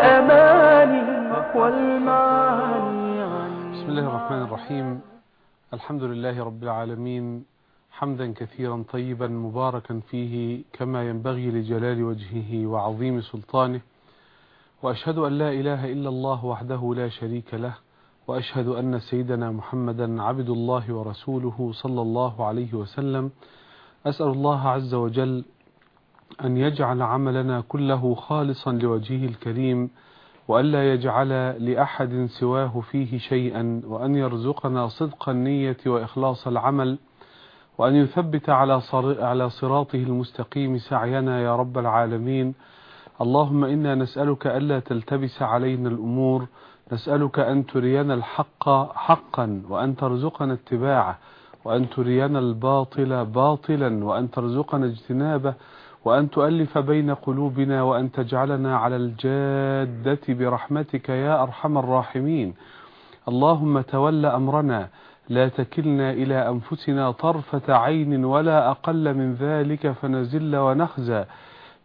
الأماني والمعاني عن بسم الله الرحمن الرحيم. الحمد لله رب العالمين. حمدا كثيرا طيبا مباركا فيه كما ينبغي لجلال وجهه وعظيم سلطانه. وأشهد أن لا إله إلا الله وحده لا شريك له. وأشهد أن سيدنا محمدا عبد الله ورسوله صلى الله عليه وسلم. أسأل الله عز وجل أن يجعل عملنا كله خالصا لوجهه الكريم وألا يجعل لأحد سواه فيه شيئا وأن يرزقنا صدق النية وإخلاص العمل وأن يثبت على على صراطه المستقيم سعينا يا رب العالمين. اللهم إنا نسألك ألا تلتبس علينا الأمور نسألك أن ترينا الحق حقا وأن ترزقنا اتباعه وأن ترينا الباطل باطلا وأن ترزقنا اجتنابه وأن تؤلف بين قلوبنا وأن تجعلنا على الجادة برحمتك يا أرحم الراحمين. اللهم تول أمرنا لا تكلنا إلى أنفسنا طرفة عين ولا أقل من ذلك فنزل ونخزى.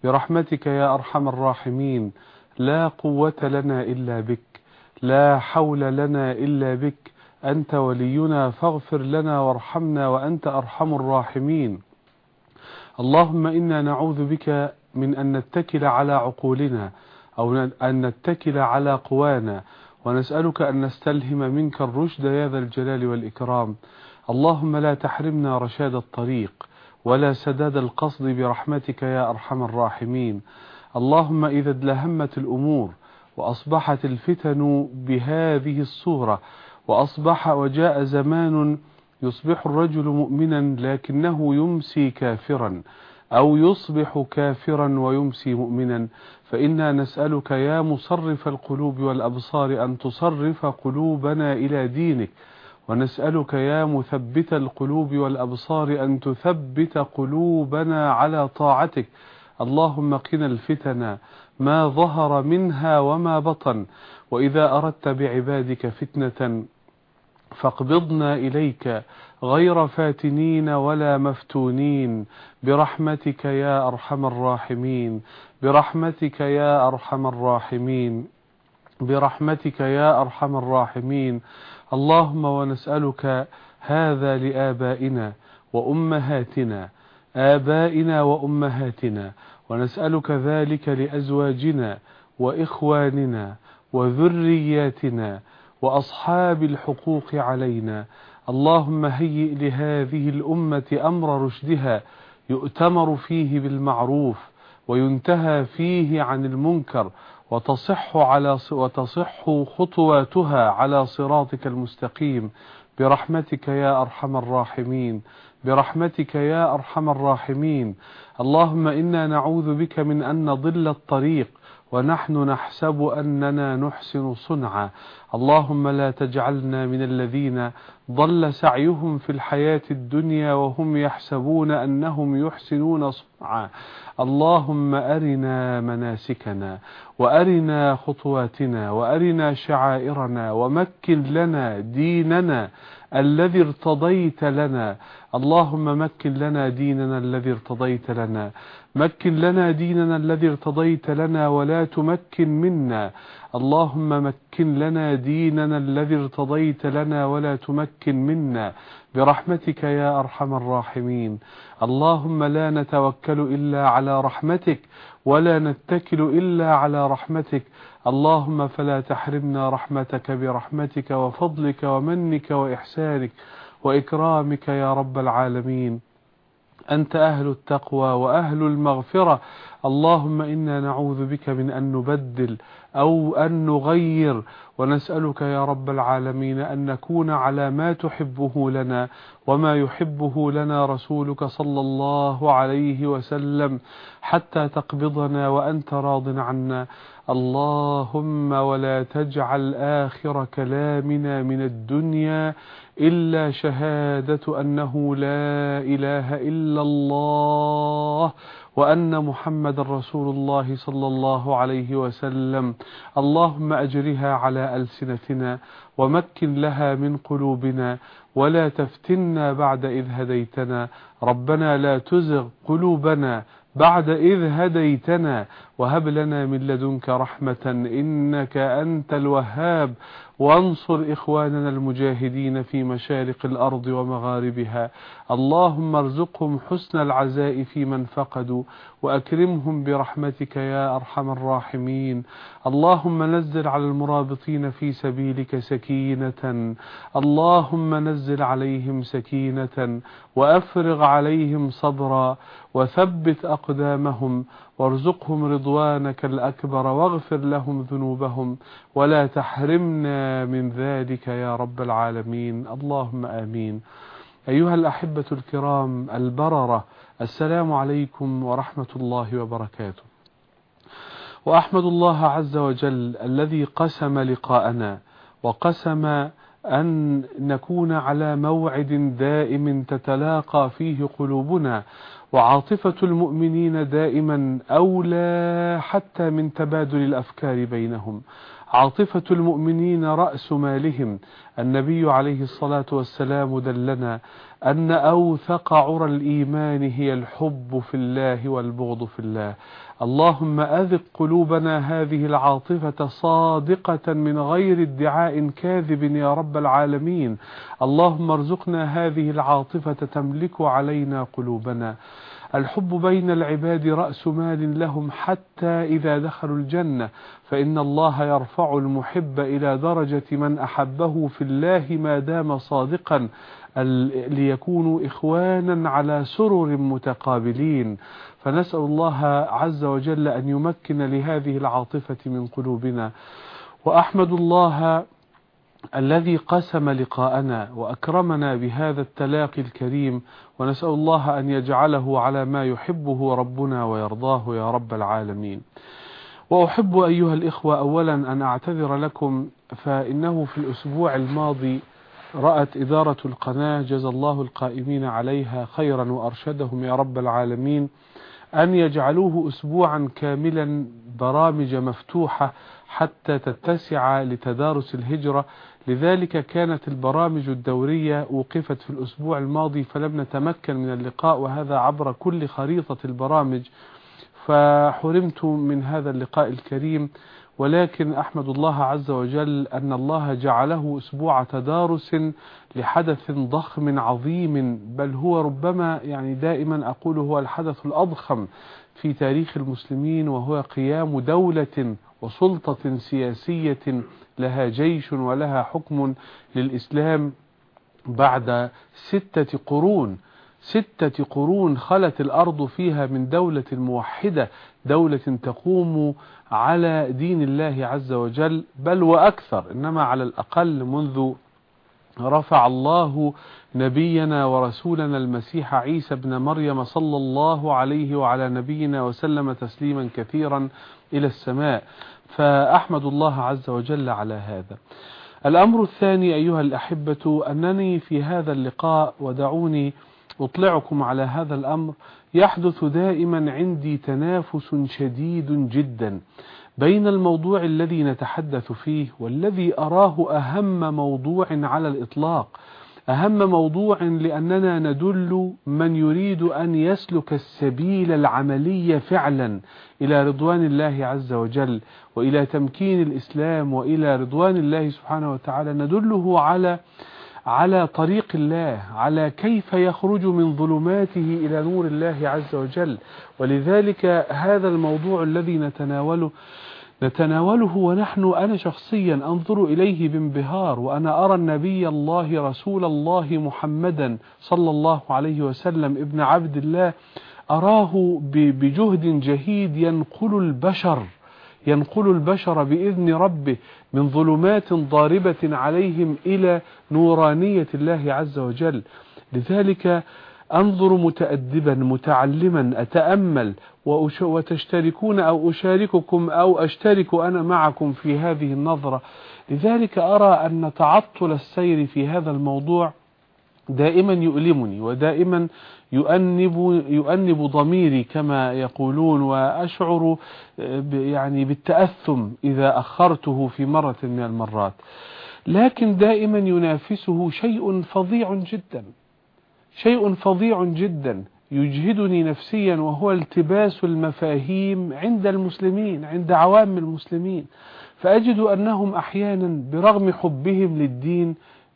برحمتك يا أرحم الراحمين. لا قوة لنا إلا بك. لا حول لنا إلا بك. أنت ولينا فاغفر لنا وارحمنا وأنت أرحم الراحمين. اللهم إنا نعوذ بك من أن نتكل على عقولنا أو أن نتكل على قوانا ونسألك أن نستلهم منك الرشد يا ذا الجلال والإكرام. اللهم لا تحرمنا رشاد الطريق ولا سداد القصد برحمتك يا أرحم الراحمين. اللهم إذا ادلهمت الأمور وأصبحت الفتن بهذه الصورة وأصبح وجاء زمان يصبح الرجل مؤمنا لكنه يمسي كافرا أو يصبح كافرا ويمسي مؤمنا. فإنا نسألك يا مصرف القلوب والأبصار أن تصرف قلوبنا إلى دينك ونسألك يا مثبت القلوب والأبصار أن تثبت قلوبنا على طاعتك. اللهم قنا الفتن ما ظهر منها وما بطن. وإذا أردت بعبادك فتنة فاقبضنا إليك غير فاتنين ولا مفتونين. برحمتك يا أرحم الراحمين. برحمتك يا أرحم الراحمين. برحمتك يا أرحم الراحمين. اللهم ونسألك هذا لآبائنا وأمهاتنا. آبائنا وأمهاتنا. ونسألك ذلك لأزواجنا وإخواننا وذرياتنا. وأصحاب الحقوق علينا. اللهم هيئ لهذه الأمة أمر رشدها يؤتمر فيه بالمعروف وينتهى فيه عن المنكر وتصح على وتصح خطواتها على صراطك المستقيم. برحمتك يا أرحم الراحمين. برحمتك يا أرحم الراحمين. اللهم إنا نعوذ بك من أن نضل الطريق ونحن نحسب أننا نحسن صنعا. اللهم لا تجعلنا من الذين ضل سعيهم في الحياة الدنيا وهم يحسبون أنهم يحسنون صنعا. اللهم أرنا مناسكنا وأرنا خطواتنا وأرنا شعائرنا ومكن لنا ديننا الذي ارتضيت لنا. اللهم مكن لنا ديننا الذي ارتضيت لنا. مكن لنا ديننا الذي ارتضيت لنا ولا تمكن منا. اللهم مكن لنا ديننا الذي ارتضيت لنا ولا تمكن منا. برحمتك يا أرحم الراحمين. اللهم لا نتوكل إلا على رحمتك ولا نتكل إلا على رحمتك. اللهم فلا تحرمنا رحمتك برحمتك وفضلك ومنك وإحسانك وإكرامك يا رب العالمين. أنت أهل التقوى وأهل المغفرة. اللهم إنا نعوذ بك من أن نبدل أو أن نغير ونسألك يا رب العالمين أن نكون على ما تحبه لنا وما يحبه لنا رسولك صلى الله عليه وسلم حتى تقبضنا وأنت راض عنا. اللهم ولا تجعل آخر كلامنا من الدنيا إلا شهادة أنه لا إله إلا الله. وأن محمد رسول الله صلى الله عليه وسلم. اللهم أجرها على ألسنتنا ومكن لها من قلوبنا ولا تفتنا بعد إذ هديتنا. ربنا لا تزغ قلوبنا بعد إذ هديتنا. وهب لنا من لدنك رحمة إنك أنت الوهاب. وانصر إخواننا المجاهدين في مشارق الأرض ومغاربها. اللهم ارزقهم حسن العزاء في من فقدوا وأكرمهم برحمتك يا أرحم الراحمين. اللهم نزل على المرابطين في سبيلك سكينة. اللهم نزل عليهم سكينة وأفرغ عليهم صبرا وثبت أقدامهم. وارزقهم رضوانك الأكبر واغفر لهم ذنوبهم ولا تحرمنا من ذلك يا رب العالمين. اللهم آمين. أيها الأحبة الكرام البررة السلام عليكم ورحمة الله وبركاته. وأحمد الله عز وجل الذي قسم لقاءنا وقسم أن نكون على موعد دائم تتلاقى فيه قلوبنا وعاطفة المؤمنين دائما أولى حتى من تبادل الأفكار بينهم. عاطفة المؤمنين رأس مالهم. النبي عليه الصلاة والسلام دلنا أن أوثق عرى الإيمان هي الحب في الله والبغض في الله. اللهم أذق قلوبنا هذه العاطفة صادقة من غير ادعاء كاذب يا رب العالمين. اللهم ارزقنا هذه العاطفة تملك علينا قلوبنا. الحب بين العباد رأس مال لهم حتى إذا دخلوا الجنة فإن الله يرفع المحب إلى درجة من أحبه في الله ما دام صادقا ليكونوا إخوانا على سرر متقابلين. فنسأل الله عز وجل أن يمكن لهذه العاطفة من قلوبنا. وأحمد الله الذي قسم لقاءنا وأكرمنا بهذا التلاقي الكريم. ونسأل الله أن يجعله على ما يحبه ربنا ويرضاه يا رب العالمين. وأحب أيها الإخوة أولا أن أعتذر لكم فإنه في الأسبوع الماضي رأت إدارة القناة جزى الله القائمين عليها خيرا وأرشدهم يا رب العالمين. أن يجعلوه أسبوعا كاملا برامج مفتوحة حتى تتسع لتدارس الهجرة. لذلك كانت البرامج الدورية وقفت في الأسبوع الماضي فلم نتمكن من اللقاء وهذا عبر كل خريطة البرامج. فحرمت من هذا اللقاء الكريم. ولكن أحمد الله عز وجل أن الله جعله أسبوع تدارس لحدث ضخم عظيم بل هو ربما يعني دائما أقول هو الحدث الأضخم في تاريخ المسلمين وهو قيام دولة وسلطة سياسية لها جيش ولها حكم للإسلام بعد ستة قرون. ستة قرون خلت الأرض فيها من دولة موحدة دولة تقوم على دين الله عز وجل بل وأكثر إنما على الأقل منذ رفع الله نبينا ورسولنا المسيح عيسى بن مريم صلى الله عليه وعلى نبينا وسلم تسليما كثيرا إلى السماء. فأحمد الله عز وجل على هذا. الأمر الثاني أيها الأحبة أنني في هذا اللقاء ودعوني أطلعكم على هذا الأمر يحدث دائما عندي تنافس شديد جدا بين الموضوع الذي نتحدث فيه والذي أراه أهم موضوع على الإطلاق. أهم موضوع لأننا ندل من يريد أن يسلك السبيل العملي فعلا إلى رضوان الله عز وجل وإلى تمكين الإسلام وإلى رضوان الله سبحانه وتعالى. ندله على على طريق الله على كيف يخرج من ظلماته إلى نور الله عز وجل. ولذلك هذا الموضوع الذي نتناوله نتناوله ونحن أنا شخصيا أنظر إليه بانبهار وأنا أرى النبي الله رسول الله محمدا صلى الله عليه وسلم ابن عبد الله أراه بجهد جهيد ينقل البشر. ينقل البشر بإذن ربه من ظلمات ضاربة عليهم إلى نورانية الله عز وجل. لذلك أنظر متأدبا متعلما أتأمل وتشتركون أو أشارككم أو أشترك أنا معكم في هذه النظرة. لذلك أرى أن تعطل السير في هذا الموضوع دائما يؤلمني ودائما يؤنب, يؤنب ضميري كما يقولون وأشعر يعني بالتأثم إذا أخرته في مرة من المرات. لكن دائما ينافسه شيء فظيع جدا شيء فظيع جدا يجهدني نفسيا وهو التباس المفاهيم عند المسلمين عند عوام المسلمين. فأجد أنهم أحيانا برغم حبهم للدين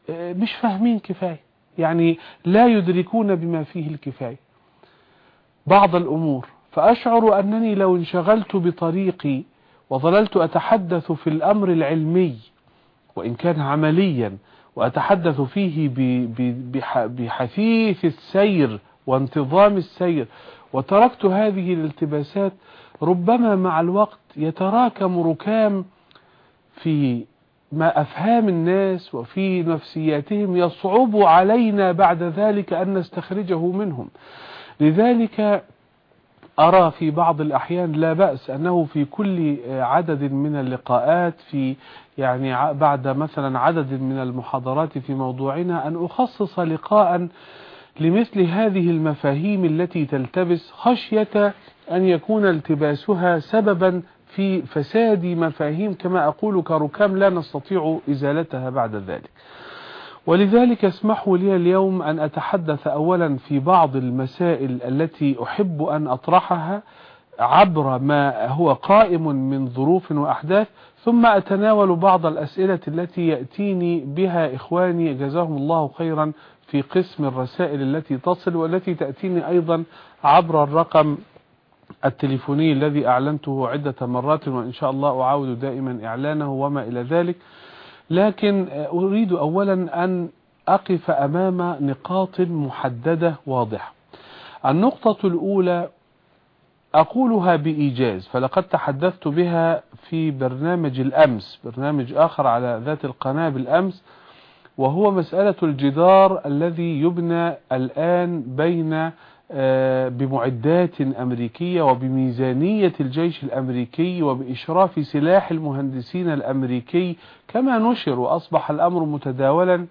آه، مش فاهمين كفاية. يعني لا يدركون بما فيه الكفاية. بعض الأمور فأشعر أنني لو انشغلت بطريقي وظللت أتحدث في الأمر العلمي وإن كان عمليا وأتحدث فيه بحثيث السير وانتظام السير وتركت هذه الالتباسات ربما مع الوقت يتراكم ركام في ما أفهام الناس وفي نفسياتهم يصعب علينا بعد ذلك أن نستخرجه منهم. لذلك أرى في بعض الأحيان لا بأس أنه في كل عدد من اللقاءات في يعني بعد مثلا عدد من المحاضرات في موضوعنا أن أخصص لقاء لمثل هذه المفاهيم التي تلتبس خشية أن يكون التباسها سببا في فساد مفاهيم كما أقول كركام لا نستطيع إزالتها بعد ذلك. ولذلك اسمحوا لي اليوم أن أتحدث أولا في بعض المسائل التي أحب أن أطرحها عبر ما هو قائم من ظروف وأحداث ثم أتناول بعض الأسئلة التي يأتيني بها إخواني. جزاهم الله خيرا في قسم الرسائل التي تصل والتي تأتيني أيضا عبر الرقم التليفوني الذي أعلنته عدة مرات وإن شاء الله أعاود دائما إعلانه وما إلى ذلك. لكن أريد أولا أن أقف أمام نقاط محددة واضحة. النقطة الأولى أقولها بإيجاز فلقد تحدثت بها في برنامج الأمس برنامج آخر على ذات القناة بالأمس وهو مسألة الجدار الذي يبنى الآن بين آه، بمعدات أمريكية وبميزانية الجيش الأمريكي وبإشراف سلاح المهندسين الأمريكي كما نشر وأصبح الأمر متداولا.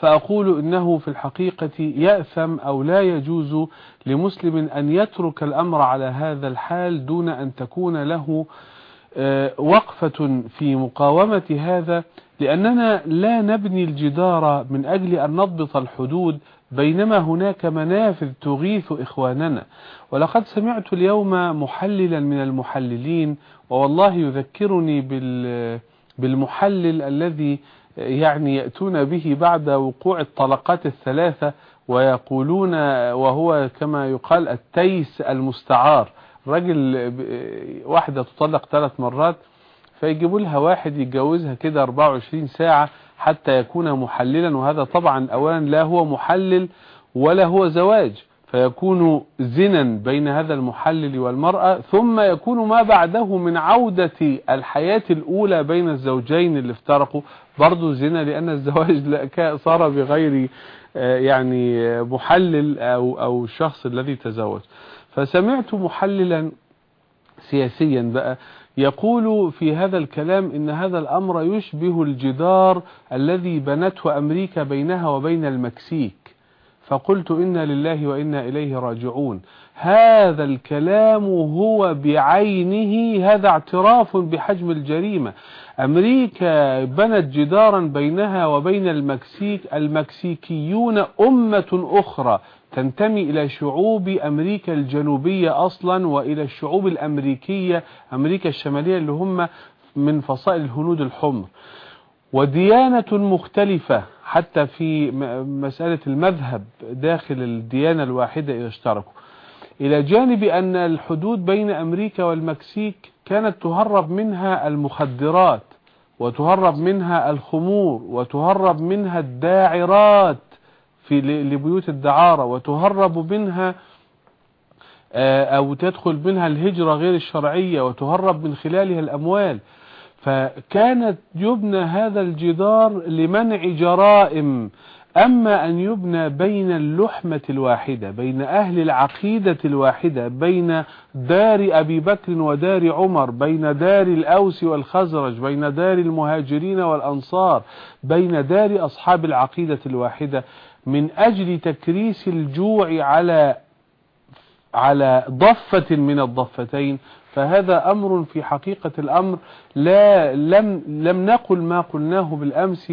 فأقول إنه في الحقيقة يأثم أو لا يجوز لمسلم أن يترك الأمر على هذا الحال دون أن تكون له آه، وقفة في مقاومة هذا لأننا لا نبني الجدار من أجل أن نضبط الحدود بينما هناك منافذ تغيث إخواننا. ولقد سمعت اليوم محللا من المحللين ووالله يذكرني بالمحلل الذي يعني يأتون به بعد وقوع الطلقات الثلاثة ويقولون وهو كما يقال التيس المستعار. رجل واحدة تطلق ثلاث مرات فيجيبوا لها واحد يتجوزها كده 24 ساعة حتى يكون محللا وهذا طبعا اولا لا هو محلل ولا هو زواج. فيكون زنا بين هذا المحلل والمرأة ثم يكون ما بعده من عودة الحياة الأولى بين الزوجين اللي افترقوا. برضو زنا لأن الزواج صار بغير آه، يعني محلل أو, أو الشخص الذي تزوج. فسمعت محللا سياسيا بقى. يقول في هذا الكلام إن هذا الأمر يشبه الجدار الذي بنته أمريكا بينها وبين المكسيك. فقلت إنا لله وإنا إليه راجعون. هذا الكلام هو بعينه هذا اعتراف بحجم الجريمة. أمريكا بنت جدارا بينها وبين المكسيك المكسيكيون أمة أخرى. تنتمي إلى شعوب أمريكا الجنوبية أصلا وإلى الشعوب الأمريكية أمريكا الشمالية اللي هم من فصائل الهنود الحمر. وديانة مختلفة حتى في مسألة المذهب داخل الديانة الواحدة إذا اشتركوا. إلى جانب أن الحدود بين أمريكا والمكسيك كانت تهرب منها المخدرات وتهرب منها الخمور وتهرب منها الداعرات. في لبيوت الدعارة وتهرب منها آه، أو تدخل منها الهجرة غير الشرعية وتهرب من خلالها الأموال. فكانت يبنى هذا الجدار لمنع جرائم. أما أن يبنى بين اللحمة الواحدة بين أهل العقيدة الواحدة بين دار أبي بكر ودار عمر بين دار الأوس والخزرج بين دار المهاجرين والأنصار بين دار أصحاب العقيدة الواحدة من أجل تكريس الجوع على على ضفة من الضفتين فهذا أمر في حقيقة الأمر لا لم, لم نقل ما قلناه بالأمس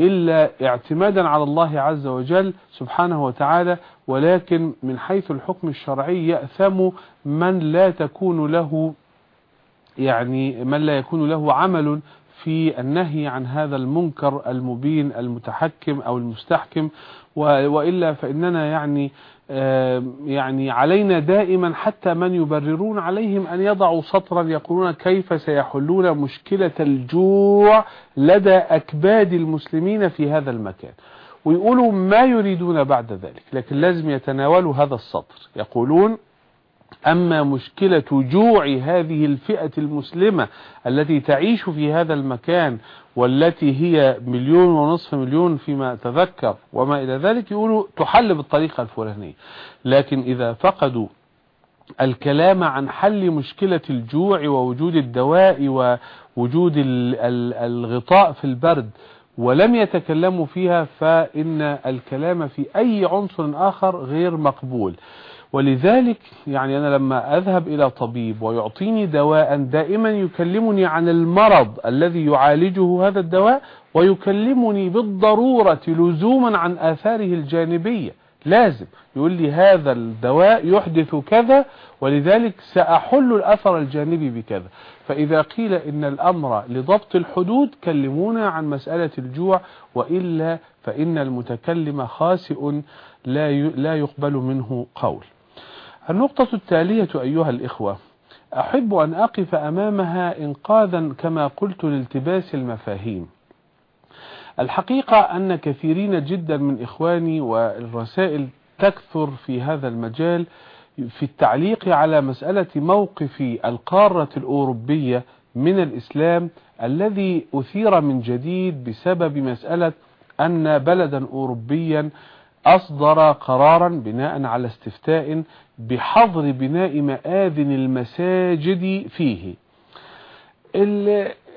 إلا اعتمادا على الله عز وجل سبحانه وتعالى ولكن من حيث الحكم الشرعي يأثم من لا تكون له يعني من لا يكون له عمل في النهي عن هذا المنكر المبين المتحكم أو المستحكم وإلا فإننا يعني يعني علينا دائما حتى من يبررون عليهم أن يضعوا سطرا يقولون كيف سيحلون مشكلة الجوع لدى أكباد المسلمين في هذا المكان. ويقولوا ما يريدون بعد ذلك لكن لازم يتناولوا هذا السطر. يقولون أما مشكلة جوع هذه الفئة المسلمة التي تعيش في هذا المكان والتي هي مليون ونصف مليون فيما أتذكر وما إلى ذلك يقولوا تحل بالطريقة الفلانية. لكن إذا فقدوا الكلام عن حل مشكلة الجوع ووجود الدواء ووجود الغطاء في البرد ولم يتكلموا فيها فإن الكلام في أي عنصر آخر غير مقبول. ولذلك يعني أنا لما أذهب إلى طبيب ويعطيني دواء دائما يكلمني عن المرض الذي يعالجه هذا الدواء ويكلمني بالضرورة لزوما عن آثاره الجانبية. لازم. يقول لي هذا الدواء يحدث كذا ولذلك سأحل الأثر الجانبي بكذا. فإذا قيل إن الأمر لضبط الحدود كلمونا عن مسألة الجوع وإلا فإن المتكلم خاسئ لا يقبل منه قول. النقطة التالية أيها الإخوة أحب أن أقف أمامها إنقاذا كما قلت لالتباس المفاهيم. الحقيقة أن كثيرين جدا من إخواني والرسائل تكثر في هذا المجال في التعليق على مسألة موقف القارة الأوروبية من الإسلام الذي أثير من جديد بسبب مسألة أن بلدا أوروبيا أصدر قرارا بناء على استفتاء بحظر بناء مآذن المساجد فيه.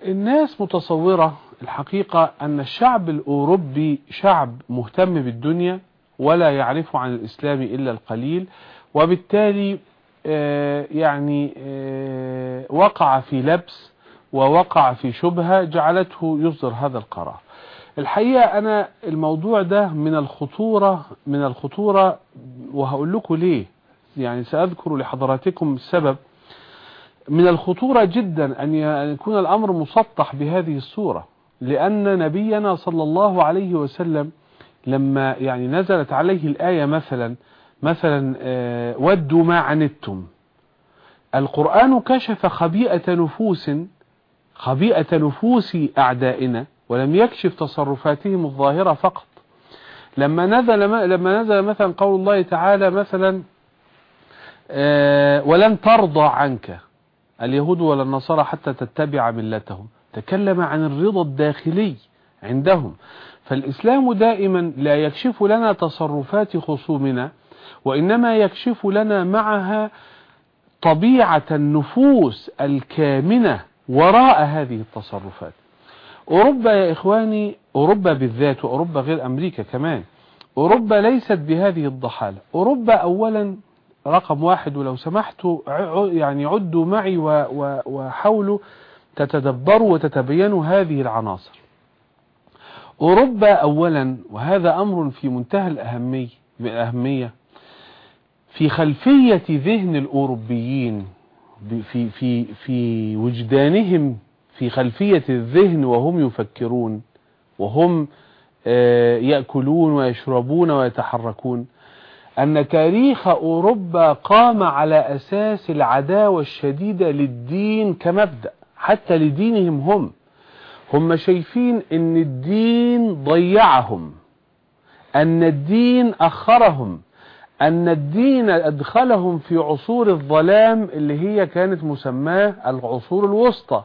الناس متصورة الحقيقة أن الشعب الأوروبي شعب مهتم بالدنيا ولا يعرف عن الإسلام إلا القليل وبالتالي آه، يعني آه، وقع في لبس ووقع في شبهة جعلته يصدر هذا القرار. الحقيقة أنا الموضوع ده من الخطورة من الخطورة وهقول لكم ليه. يعني سأذكر لحضراتكم السبب. من الخطورة جدا أن يكون الأمر مسطح بهذه الصورة لأن نبينا صلى الله عليه وسلم لما يعني نزلت عليه الآية مثلا مثلا آه، ودوا ما عنتم. القرآن كشف خبيئة نفوس خبيئة نفوس أعدائنا ولم يكشف تصرفاتهم الظاهرة فقط. لما نزل لما نزل مثلا قول الله تعالى مثلا ولن ترضى عنك اليهود ولا النصارى حتى تتبع ملتهم. تكلم عن الرضا الداخلي عندهم. فالإسلام دائما لا يكشف لنا تصرفات خصومنا وإنما يكشف لنا معها طبيعة النفوس الكامنة وراء هذه التصرفات. أوروبا يا إخواني أوروبا بالذات وأوروبا غير أمريكا كمان أوروبا ليست بهذه الضحالة. أوروبا أولا رقم واحد ولو سمحتوا يعني عدوا معي وحاولوا تتدبروا وتتبينوا هذه العناصر. أوروبا أولا وهذا أمر في منتهى الأهمية في خلفية ذهن الأوروبيين في في في وجدانهم في خلفية الذهن وهم يفكرون وهم آه، يأكلون ويشربون ويتحركون. أن تاريخ أوروبا قام على أساس العداوة الشديدة للدين كمبدأ حتى لدينهم هم. هم شايفين أن الدين ضيعهم أن الدين أخرهم أن الدين أدخلهم في عصور الظلام اللي هي كانت مسماة العصور الوسطى.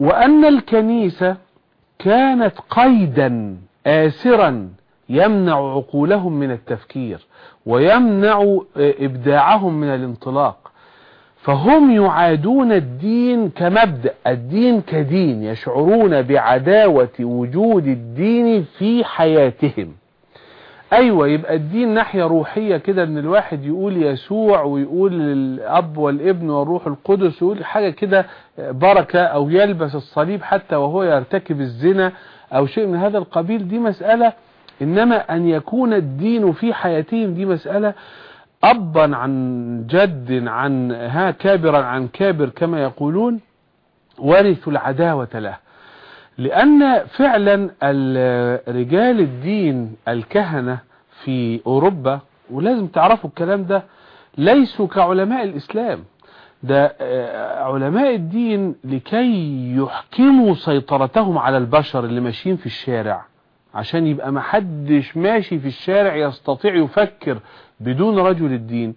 وأن الكنيسة كانت قيدا آسرا يمنع عقولهم من التفكير ويمنع إبداعهم من الانطلاق. فهم يعادون الدين كمبدأ الدين كدين يشعرون بعداوة وجود الدين في حياتهم. أيوه يبقى الدين ناحية روحية كده إن الواحد يقول يسوع ويقول الأب والابن والروح القدس ويقول حاجة كده بركة أو يلبس الصليب حتى وهو يرتكب الزنا أو شيء من هذا القبيل. دي مسألة إنما أن يكون الدين في حياتهم دي مسألة أبا عن جد عن ها كابرا عن كابر كما يقولون ورثوا العداوة له. لأن فعلا رجال الدين الكهنة في أوروبا ولازم تعرفوا الكلام ده ليسوا كعلماء الإسلام. ده علماء الدين لكي يحكموا سيطرتهم على البشر اللي ماشيين في الشارع. عشان يبقى محدش ماشي في الشارع يستطيع يفكر بدون رجل الدين.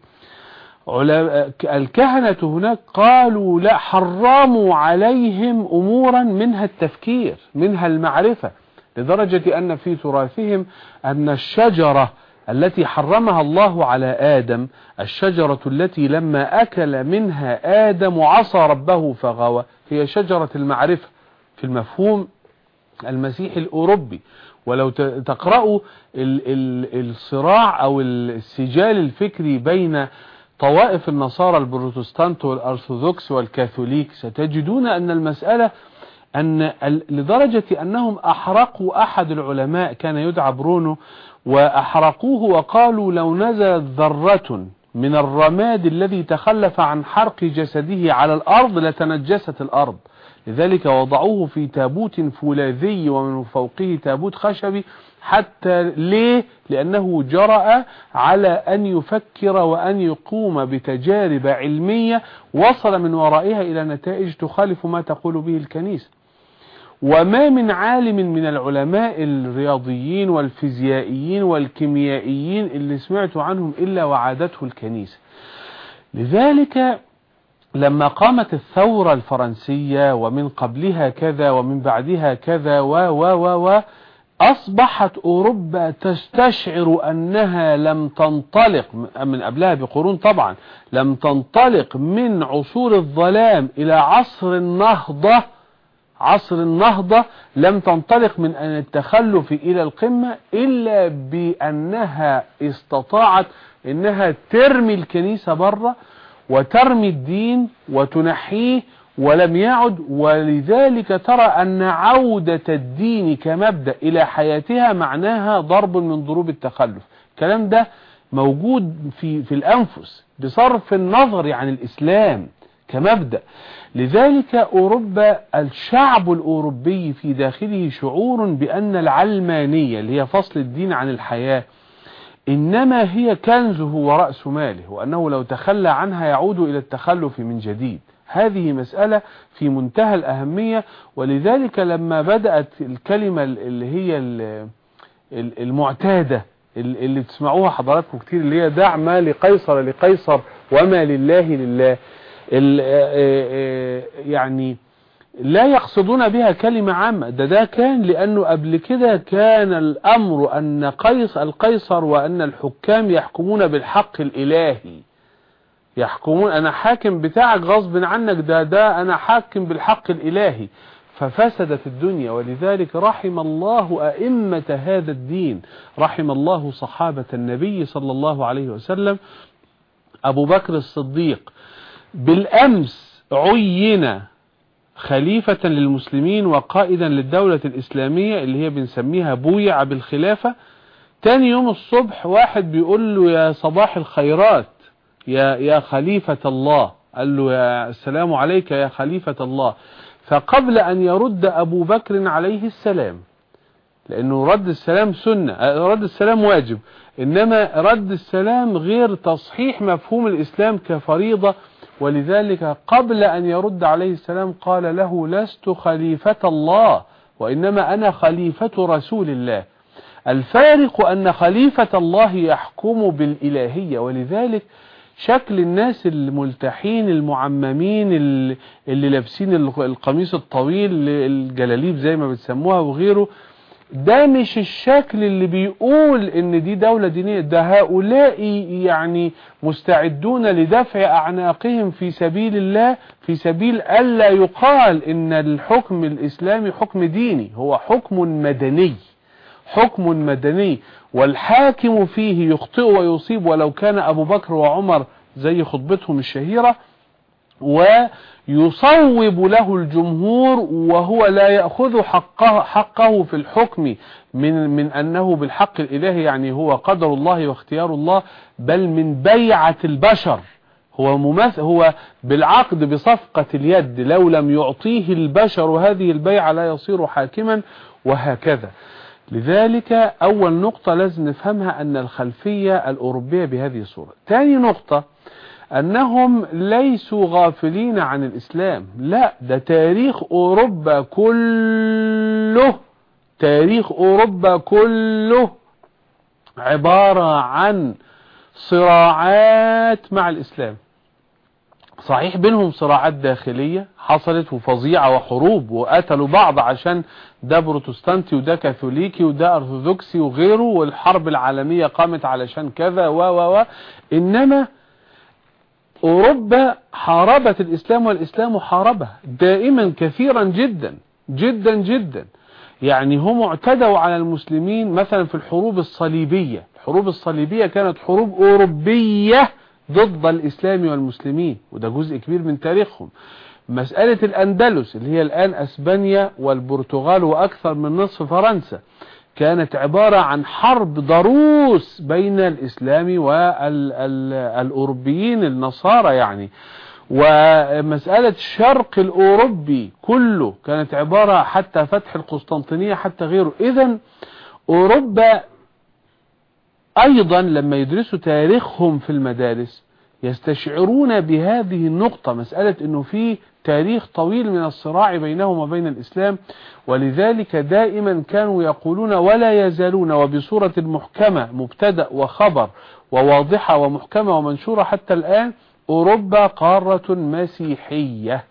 الكهنة هناك قالوا لا حرموا عليهم أمورا منها التفكير منها المعرفة لدرجة أن في تراثهم أن الشجرة التي حرمها الله على آدم الشجرة التي لما أكل منها آدم عصى ربه فغوى هي شجرة المعرفة في المفهوم المسيحي الأوروبي. ولو تقرأوا الصراع أو السجال الفكري بين طوائف النصارى البروتستانت والأرثوذكس والكاثوليك ستجدون أن المسألة أن لدرجة أنهم أحرقوا أحد العلماء كان يدعى برونو وأحرقوه وقالوا لو نزلت ذرة من الرماد الذي تخلف عن حرق جسده على الأرض لتنجست الأرض. لذلك وضعوه في تابوت فولاذي ومن فوقه تابوت خشبي حتى ليه؟ لأنه جرأ على أن يفكر وأن يقوم بتجارب علمية وصل من ورائها إلى نتائج تخالف ما تقول به الكنيسة. وما من عالم من العلماء الرياضيين والفيزيائيين والكيميائيين اللي سمعت عنهم إلا وعادته الكنيسة. لذلك لما قامت الثورة الفرنسية ومن قبلها كذا ومن بعدها كذا و و و و أصبحت أوروبا تستشعر أنها لم تنطلق من قبلها بقرون طبعا لم تنطلق من عصور الظلام إلى عصر النهضة عصر النهضة لم تنطلق من أن التخلف إلى القمة إلا بأنها استطاعت أنها ترمي الكنيسة بره وترمي الدين وتنحيه ولم يعد ولذلك ترى أن عودة الدين كمبدأ إلى حياتها معناها ضرب من ضروب التخلف. الكلام ده موجود في, في الأنفس بصرف النظر عن الإسلام كمبدأ. لذلك أوروبا الشعب الأوروبي في داخله شعور بأن العلمانية اللي هي فصل الدين عن الحياة إنما هي كنزه ورأس ماله وأنه لو تخلى عنها يعود إلى التخلف من جديد. هذه مسألة في منتهى الأهمية ولذلك لما بدأت الكلمة اللي هي المعتادة اللي بتسمعوها حضراتكم كتير اللي هي دع ما لقيصر لقيصر وما لله لله يعني لا يقصدون بها كلمة عامة. ده ده كان لأنه قبل كده كان الأمر أن قيص القيصر وأن الحكام يحكمون بالحق الإلهي. يحكمون أنا حاكم بتاعك غصب عنك ده ده أنا حاكم بالحق الإلهي. ففسدت الدنيا ولذلك رحم الله أئمة هذا الدين. رحم الله صحابة النبي صلى الله عليه وسلم أبو بكر الصديق. بالأمس عين خليفة للمسلمين وقائدا للدولة الإسلامية اللي هي بنسميها بويع بالخلافة. تاني يوم الصبح واحد بيقول له يا صباح الخيرات يا, يا خليفة الله. قال له يا السلام عليك يا خليفة الله. فقبل أن يرد أبو بكر عليه السلام لأنه رد السلام سنة رد السلام واجب إنما رد السلام غير تصحيح مفهوم الإسلام كفريضة ولذلك قبل أن يرد عليه السلام قال له لست خليفة الله وإنما أنا خليفة رسول الله. الفارق أن خليفة الله يحكم بالإلهية ولذلك شكل الناس الملتحين المعممين اللي لابسين القميص الطويل الجلاليب زي ما بتسموها وغيره ده مش الشكل اللي بيقول إن دي دولة دينية. ده هؤلاء يعني مستعدون لدفع أعناقهم في سبيل الله في سبيل ألا يقال إن الحكم الإسلامي حكم ديني هو حكم مدني حكم مدني. والحاكم فيه يخطئ ويصيب ولو كان أبو بكر وعمر زي خطبتهم الشهيرة ويصوب له الجمهور وهو لا يأخذ حقه, حقه في الحكم من, من أنه بالحق الإلهي يعني هو قدر الله واختيار الله بل من بيعة البشر. هو هو بالعقد بصفقة اليد لو لم يعطيه البشر هذه البيعة لا يصير حاكما وهكذا. لذلك أول نقطة لازم نفهمها أن الخلفية الأوروبية بهذه الصورة. ثاني نقطة أنهم ليسوا غافلين عن الإسلام. لا ده تاريخ أوروبا كله تاريخ أوروبا كله عبارة عن صراعات مع الإسلام. صحيح بينهم صراعات داخلية حصلت وفظيعة وحروب وقتلوا بعض عشان ده بروتستانتي وده كاثوليكي وده أرثوذكسي وغيره والحرب العالمية قامت علشان كذا و و و. إنما أوروبا حاربت الإسلام والإسلام حاربها. دائما كثيرا جدا جدا جدا. يعني هم اعتدوا على المسلمين مثلا في الحروب الصليبية. الحروب الصليبية كانت حروب أوروبية ضد الإسلام والمسلمين وده جزء كبير من تاريخهم. مسألة الأندلس اللي هي الآن أسبانيا والبرتغال وأكثر من نصف فرنسا. كانت عبارة عن حرب ضروس بين الإسلام والأوروبيين النصارى يعني. ومسألة الشرق الأوروبي كله كانت عبارة حتى فتح القسطنطينية حتى غيره. إذا أوروبا أيضا لما يدرسوا تاريخهم في المدارس يستشعرون بهذه النقطة مسألة أنه في تاريخ طويل من الصراع بينهم وبين الإسلام ولذلك دائما كانوا يقولون ولا يزالون وبصورة محكمة مبتدأ وخبر وواضحة ومحكمة ومنشورة حتى الآن أوروبا قارة مسيحية.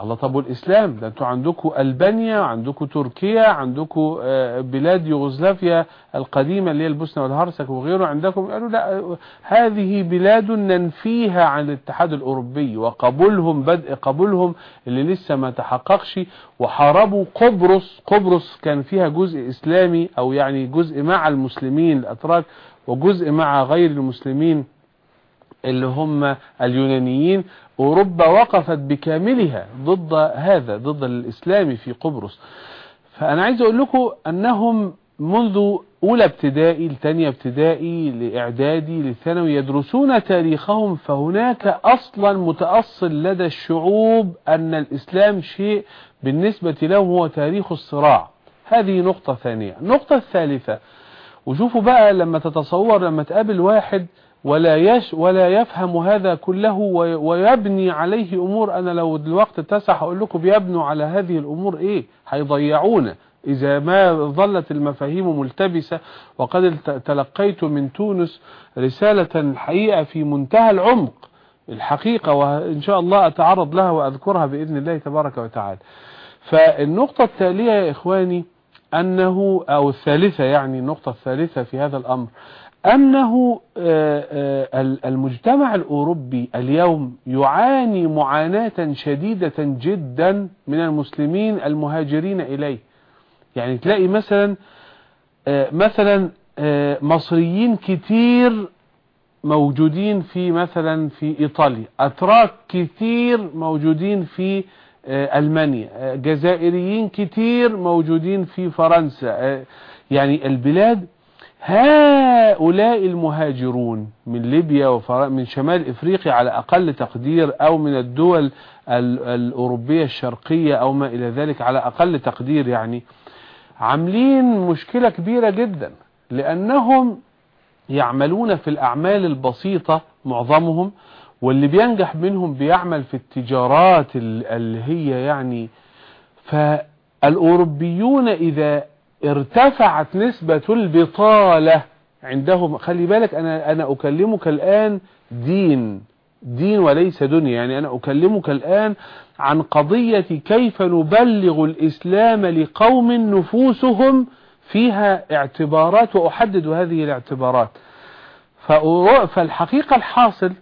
الله طب والإسلام؟ ده أنتوا عندكم ألبانيا عندكم تركيا عندكم آه، بلاد يوغوسلافيا القديمة اللي هي البوسنة والهرسك وغيره عندكم؟ قالوا لا هذه بلاد ننفيها عن الاتحاد الأوروبي وقبولهم بدء قبولهم اللي لسه ما تحققش وحاربوا قبرص قبرص كان فيها جزء إسلامي أو يعني جزء مع المسلمين الأتراك وجزء مع غير المسلمين اللي هم اليونانيين. أوروبا وقفت بكاملها ضد هذا ضد الإسلام في قبرص. فأنا عايز أقول لكم أنهم منذ أولى ابتدائي لثانية ابتدائي لإعدادي لثانوي يدرسون تاريخهم فهناك أصلا متأصل لدى الشعوب أن الإسلام شيء بالنسبة لهم هو تاريخ الصراع. هذه نقطة ثانية. النقطة الثالثة وشوفوا بقى لما تتصور لما تقابل واحد ولا يش ولا يفهم هذا كله ويبني عليه أمور. أنا لو الوقت اتسع هقول لكم بيبنوا على هذه الأمور إيه؟ هيضيعونا. إذا ما ظلت المفاهيم ملتبسة وقد تلقيت من تونس رسالة الحقيقة في منتهى العمق. الحقيقة وإن شاء الله أتعرض لها وأذكرها بإذن الله تبارك وتعالى. فالنقطة التالية يا إخواني أنه أو الثالثة يعني النقطة الثالثة في هذا الأمر أنه آه، آه، المجتمع الأوروبي اليوم يعاني معاناة شديدة جدا من المسلمين المهاجرين إليه. يعني تلاقي مثلا آه، مثلا مصريين كتير موجودين في مثلا في إيطاليا أتراك كتير موجودين في ألمانيا جزائريين كتير موجودين في فرنسا يعني البلاد هؤلاء المهاجرون من ليبيا ومن شمال إفريقيا على أقل تقدير أو من الدول الأوروبية الشرقية أو ما إلى ذلك على أقل تقدير يعني عاملين مشكلة كبيرة جدا لأنهم يعملون في الأعمال البسيطة معظمهم واللي بينجح منهم بيعمل في التجارات اللي هي يعني فالأوروبيون إذا ارتفعت نسبة البطالة عندهم. خلي بالك أنا, أنا أكلمك الآن دين دين وليس دنيا. يعني أنا أكلمك الآن عن قضية كيف نبلغ الإسلام لقوم نفوسهم فيها اعتبارات وأحدد هذه الاعتبارات. فالحقيقة الحاصل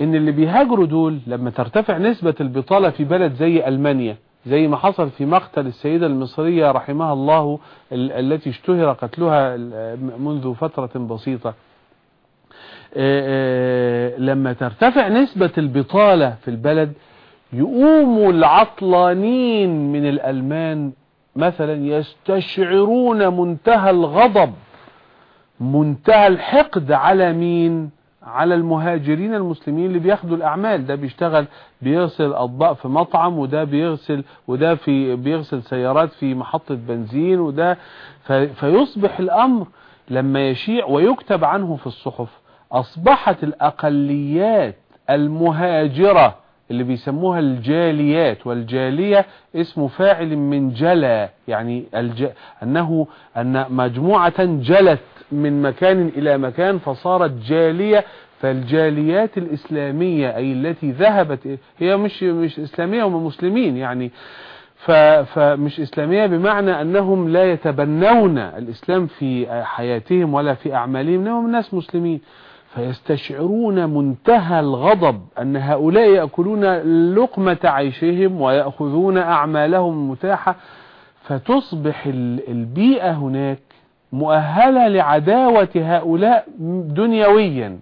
إن اللي بيهاجروا دول لما ترتفع نسبة البطالة في بلد زي ألمانيا زي ما حصل في مقتل السيدة المصرية رحمها الله التي اشتهر قتلها منذ فترة بسيطة. لما ترتفع نسبة البطالة في البلد يقوموا العطلانين من الألمان مثلا يستشعرون منتهى الغضب منتهى الحقد على مين؟ على المهاجرين المسلمين اللي بياخدوا الأعمال. ده بيشتغل بيغسل أطباق في مطعم وده بيغسل وده في بيغسل سيارات في محطة بنزين وده فيصبح الأمر لما يشيع ويكتب عنه في الصحف أصبحت الأقليات المهاجرة اللي بيسموها الجاليات والجالية اسم فاعل من جلى يعني الج... أنه أن مجموعة جلت من مكان إلى مكان فصارت جالية فالجاليات الإسلامية أي التي ذهبت هي مش مش إسلامية هم مسلمين يعني فمش إسلامية بمعنى أنهم لا يتبنون الإسلام في حياتهم ولا في أعمالهم إنهم ناس مسلمين. فيستشعرون منتهى الغضب أن هؤلاء يأكلون لقمة عيشهم ويأخذون أعمالهم المتاحة فتصبح البيئة هناك مؤهلة لعداوة هؤلاء دنيويا.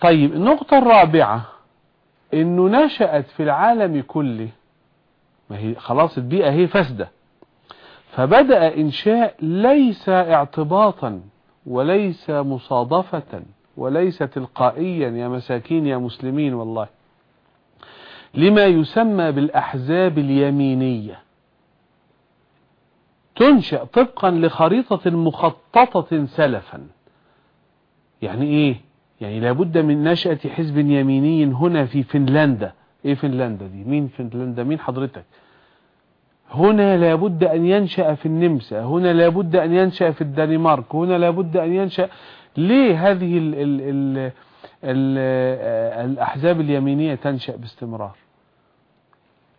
طيب النقطة الرابعة إنه نشأت في العالم كله ما هي خلاص البيئة هي فاسدة فبدأ إنشاء ليس اعتباطا. وليس مصادفة وليس تلقائيا يا مساكين يا مسلمين والله. لما يسمى بالأحزاب اليمينية. تنشأ طبقا لخريطة مخططة سلفا. يعني إيه؟ يعني لابد من نشأة حزب يميني هنا في فنلندا. إيه فنلندا دي؟ مين فنلندا؟ مين حضرتك؟ هنا لابد أن ينشأ في النمسا هنا لابد أن ينشأ في الدنمارك هنا لابد أن ينشأ ليه هذه ال ال ال ال الأحزاب اليمينية تنشأ باستمرار؟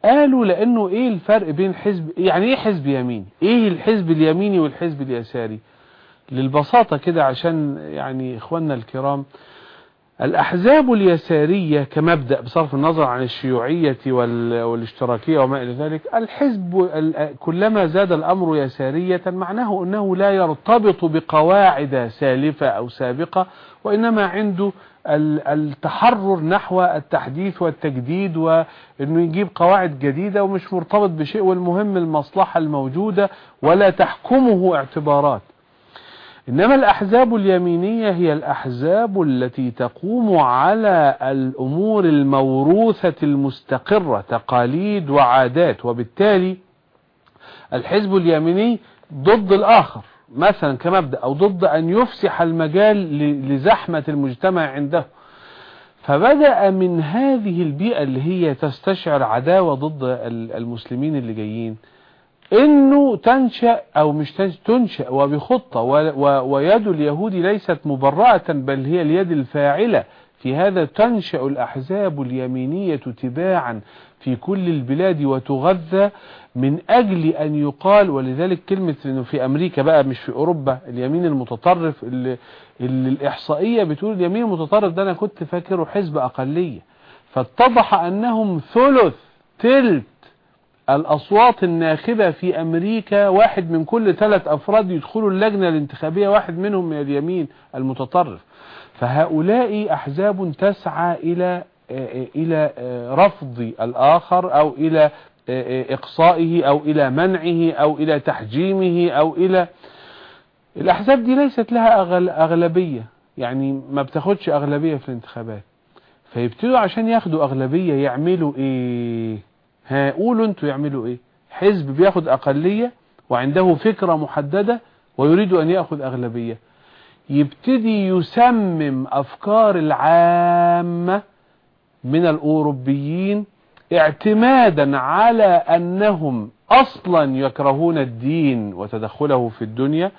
قالوا لأنه إيه الفرق بين حزب يعني إيه حزب يميني؟ إيه الحزب اليميني والحزب اليساري؟ للبساطة كده عشان يعني إخواننا الكرام الأحزاب اليسارية كمبدأ بصرف النظر عن الشيوعية والاشتراكية وما إلى ذلك الحزب كلما زاد الأمر يسارية معناه أنه لا يرتبط بقواعد سالفة أو سابقة وإنما عنده التحرر نحو التحديث والتجديد وأنه يجيب قواعد جديدة ومش مرتبط بشيء والمهم المصلحة الموجودة ولا تحكمه اعتبارات. إنما الأحزاب اليمينية هي الأحزاب التي تقوم على الأمور الموروثة المستقرة تقاليد وعادات وبالتالي الحزب اليميني ضد الآخر مثلا كمبدأ أو ضد أن يفسح المجال لزحمة المجتمع عنده. فبدأ من هذه البيئة اللي هي تستشعر عداوة ضد المسلمين اللي جايين إنه تنشأ أو مش تنشأ, وبخطة ويد اليهود ليست مبرأة بل هي اليد الفاعلة. في هذا تنشأ الأحزاب اليمينية تباعا في كل البلاد وتغذى من أجل أن يقال ولذلك كلمة أنه في أمريكا بقى مش في أوروبا اليمين المتطرف اللي, اللي الإحصائية بتقول اليمين المتطرف ده أنا كنت فاكره حزب أقلية. فاتضح أنهم ثلث تلت الأصوات الناخبة في أمريكا واحد من كل ثلاث أفراد يدخلوا اللجنة الانتخابية واحد منهم من اليمين المتطرف. فهؤلاء أحزاب تسعى إلى إلى رفض الآخر أو إلى إقصائه أو إلى منعه أو إلى تحجيمه أو إلى الأحزاب دي ليست لها أغلبية. يعني ما بتاخدش أغلبية في الانتخابات. فيبتدوا عشان ياخدوا أغلبية يعملوا إيه؟ ها قولوا أنتوا يعملوا إيه؟ حزب بياخد أقلية وعنده فكرة محددة ويريد أن يأخذ أغلبية. يبتدي يسمم أفكار العامة من الأوروبيين اعتمادا على أنهم أصلا يكرهون الدين وتدخله في الدنيا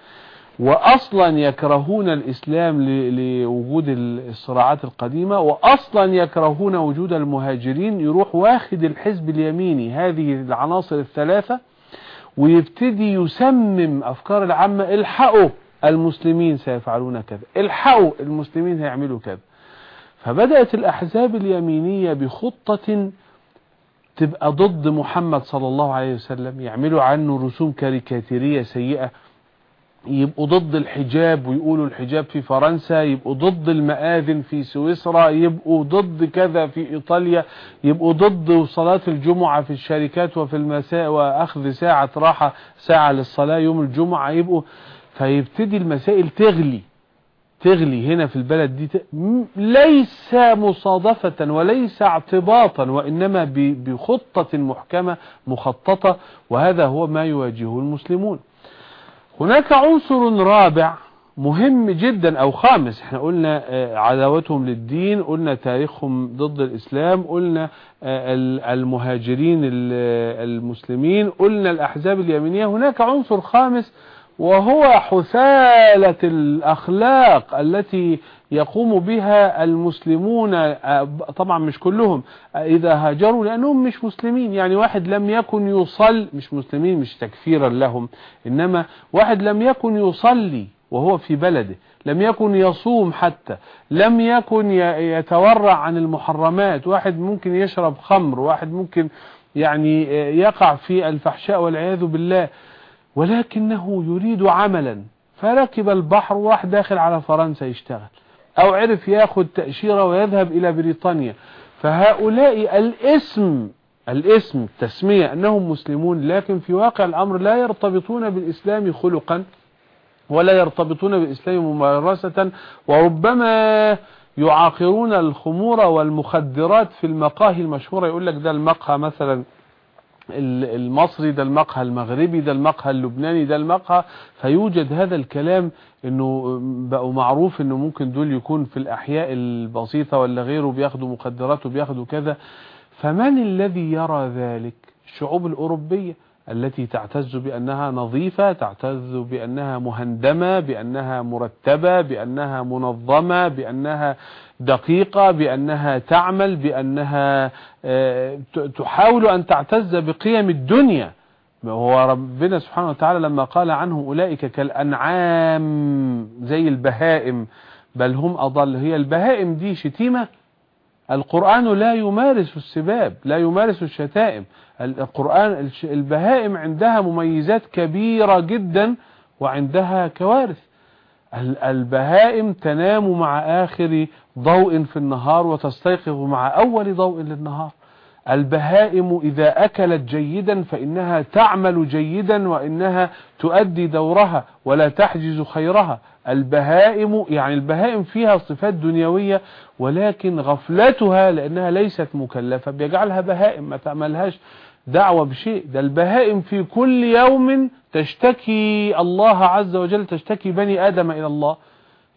واصلا يكرهون الإسلام لوجود الصراعات القديمة واصلا يكرهون وجود المهاجرين يروح واخد الحزب اليميني هذه العناصر الثلاثة ويبتدي يسمم أفكار العامة الحقوا المسلمين سيفعلون كذا الحقوا المسلمين هيعملوا كذا. فبدأت الأحزاب اليمينية بخطة تبقى ضد محمد صلى الله عليه وسلم يعملوا عنه رسوم كاريكاتيرية سيئة. يبقوا ضد الحجاب ويقولوا الحجاب في فرنسا يبقوا ضد المآذن في سويسرا يبقوا ضد كذا في إيطاليا يبقوا ضد صلاة الجمعة في الشركات وفي المساء وأخذ ساعة راحة ساعة للصلاة يوم الجمعة يبقوا فيبتدي المسائل تغلي تغلي هنا في البلد دي. ليس مصادفة وليس اعتباطا وإنما بخطة محكمة مخططة وهذا هو ما يواجهه المسلمون. هناك عنصر رابع مهم جدا أو خامس. إحنا قلنا آه، عداوتهم للدين قلنا تاريخهم ضد الإسلام قلنا آه، المهاجرين المسلمين قلنا الأحزاب اليمينية. هناك عنصر خامس وهو حثالة الأخلاق التي يقوم بها المسلمون طبعا مش كلهم إذا هاجروا لأنهم مش مسلمين. يعني واحد لم يكن يصل مش مسلمين مش تكفيرا لهم إنما واحد لم يكن يصلي وهو في بلده لم يكن يصوم حتى لم يكن يتورع عن المحرمات. واحد ممكن يشرب خمر واحد ممكن يعني يقع في الفحشاء والعياذ بالله. ولكنه يريد عملا. فركب البحر وراح داخل على فرنسا يشتغل. أو عرف ياخد تأشيرة ويذهب إلى بريطانيا. فهؤلاء الاسم الاسم التسمية أنهم مسلمون لكن في واقع الأمر لا يرتبطون بالإسلام خلقا ولا يرتبطون بالإسلام ممارسة وربما يعاقرون الخمور والمخدرات في المقاهي المشهورة. يقول لك ده المقهى مثلا المصري ده المقهى المغربي ده المقهى اللبناني ده المقهى فيوجد هذا الكلام إنه بقوا معروف إنه ممكن دول يكون في الأحياء البسيطة ولا غيره بياخدوا مخدرات وبياخدوا كذا. فمن الذي يرى ذلك؟ الشعوب الأوروبية. التي تعتز بأنها نظيفة تعتز بأنها مهندمة بأنها مرتبة بأنها منظمة بأنها دقيقة بأنها تعمل بأنها آه، تحاول أن تعتز بقيم الدنيا. هو ربنا سبحانه وتعالى لما قال عنهم أولئك كالأنعام زي البهائم. بل هم أضل هي البهائم دي شتيمة؟ القرآن لا يمارس السباب لا يمارس الشتائم. القرآن البهائم عندها مميزات كبيرة جدا وعندها كوارث. البهائم تنام مع آخر ضوء في النهار وتستيقظ مع أول ضوء للنهار. البهائم إذا أكلت جيدا فإنها تعمل جيدا وإنها تؤدي دورها ولا تحجز خيرها. البهائم يعني البهائم فيها صفات دنيوية ولكن غفلتها لأنها ليست مكلفة. بيجعلها بهائم ما تعملهاش دعوة بشيء. ده البهائم في كل يوم تشتكي الله عز وجل تشتكي بني آدم إلى الله.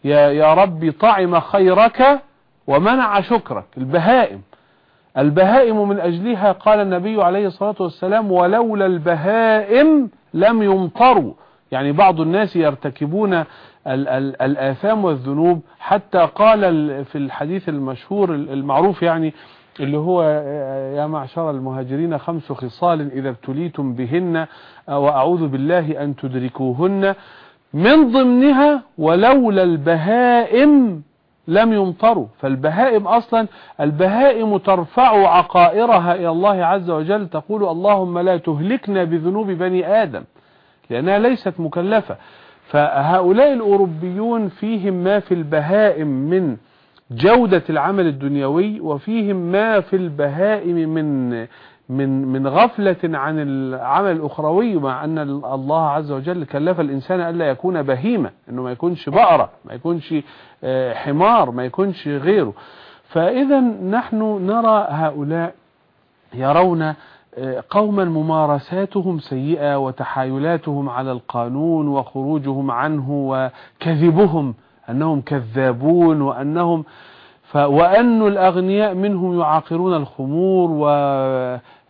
يا, يا ربي طعم خيرك ومنع شكرك. البهائم. البهائم من أجلها قال النبي عليه الصلاة والسلام ولولا البهائم لم يمطروا. يعني بعض الناس يرتكبون ال ال الآثام والذنوب. حتى قال في الحديث المشهور المعروف يعني اللي هو يا معشر المهاجرين خمس خصال إذا ابتليتم بهن وأعوذ بالله أن تدركوهن. من ضمنها ولولا البهائم لم يمطروا. فالبهائم أصلا البهائم ترفع عقائرها إلى الله عز وجل تقول اللهم لا تهلكنا بذنوب بني آدم لأنها ليست مكلفة. فهؤلاء الأوروبيون فيهم ما في البهائم من جودة العمل الدنيوي وفيهم ما في البهائم من من من غفلة عن العمل الأخروي مع أن الله عز وجل كلف الإنسان ألا يكون بهيمة أنه ما يكونش بقرة ما يكونش حمار ما يكونش غيره. فإذا نحن نرى هؤلاء يرون آه، قوما ممارساتهم سيئة وتحايلاتهم على القانون وخروجهم عنه وكذبهم أنهم كذابون وأنهم ف وأن الأغنياء منهم يعاقرون الخمور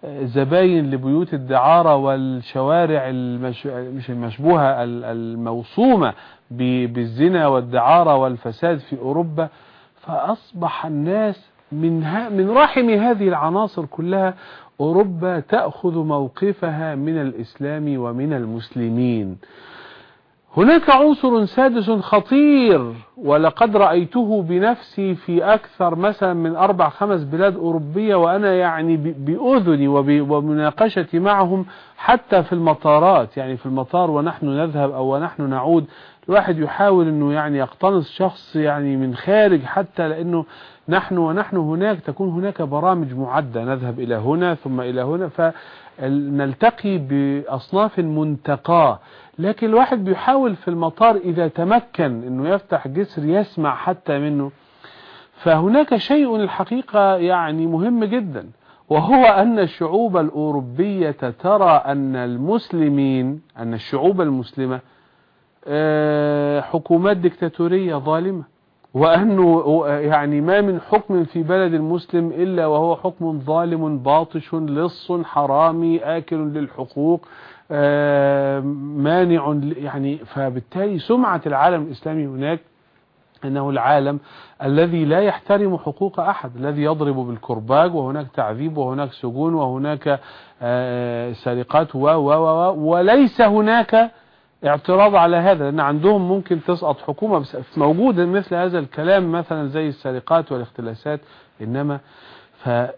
وزباين لبيوت الدعارة والشوارع المش... مش المشبوهة الموصومة بالزنا والدعارة والفساد في أوروبا. فأصبح الناس من, ها من رحم هذه العناصر كلها أوروبا تأخذ موقفها من الإسلام ومن المسلمين. هناك عنصر سادس خطير ولقد رأيته بنفسي في أكثر مثلا من أربع خمس بلاد أوروبية وأنا يعني بأذني وبمناقشتي معهم حتى في المطارات. يعني في المطار ونحن نذهب أو ونحن نعود. الواحد يحاول أنه يعني يقتنص شخص يعني من خارج حتى لأنه نحن ونحن هناك تكون هناك برامج معدة. نذهب إلى هنا ثم إلى هنا. فنلتقي بأصناف منتقاة. لكن الواحد بيحاول في المطار إذا تمكن أنه يفتح جسر يسمع حتى منه فهناك شيء الحقيقة يعني مهم جدا وهو أن الشعوب الأوروبية ترى أن المسلمين أن الشعوب المسلمة آه، حكومات ديكتاتورية ظالمة وأنه يعني ما من حكم في بلد المسلم إلا وهو حكم ظالم باطش لص حرامي آكل للحقوق مانع يعني فبالتالي سمعة العالم الإسلامي هناك أنه العالم الذي لا يحترم حقوق أحد الذي يضرب بالكرباج وهناك تعذيب وهناك سجون وهناك آه، سرقات و و و وليس هناك اعتراض على هذا لأن عندهم ممكن تسقط حكومة بس موجود مثل هذا الكلام مثلا زي السرقات والاختلاسات إنما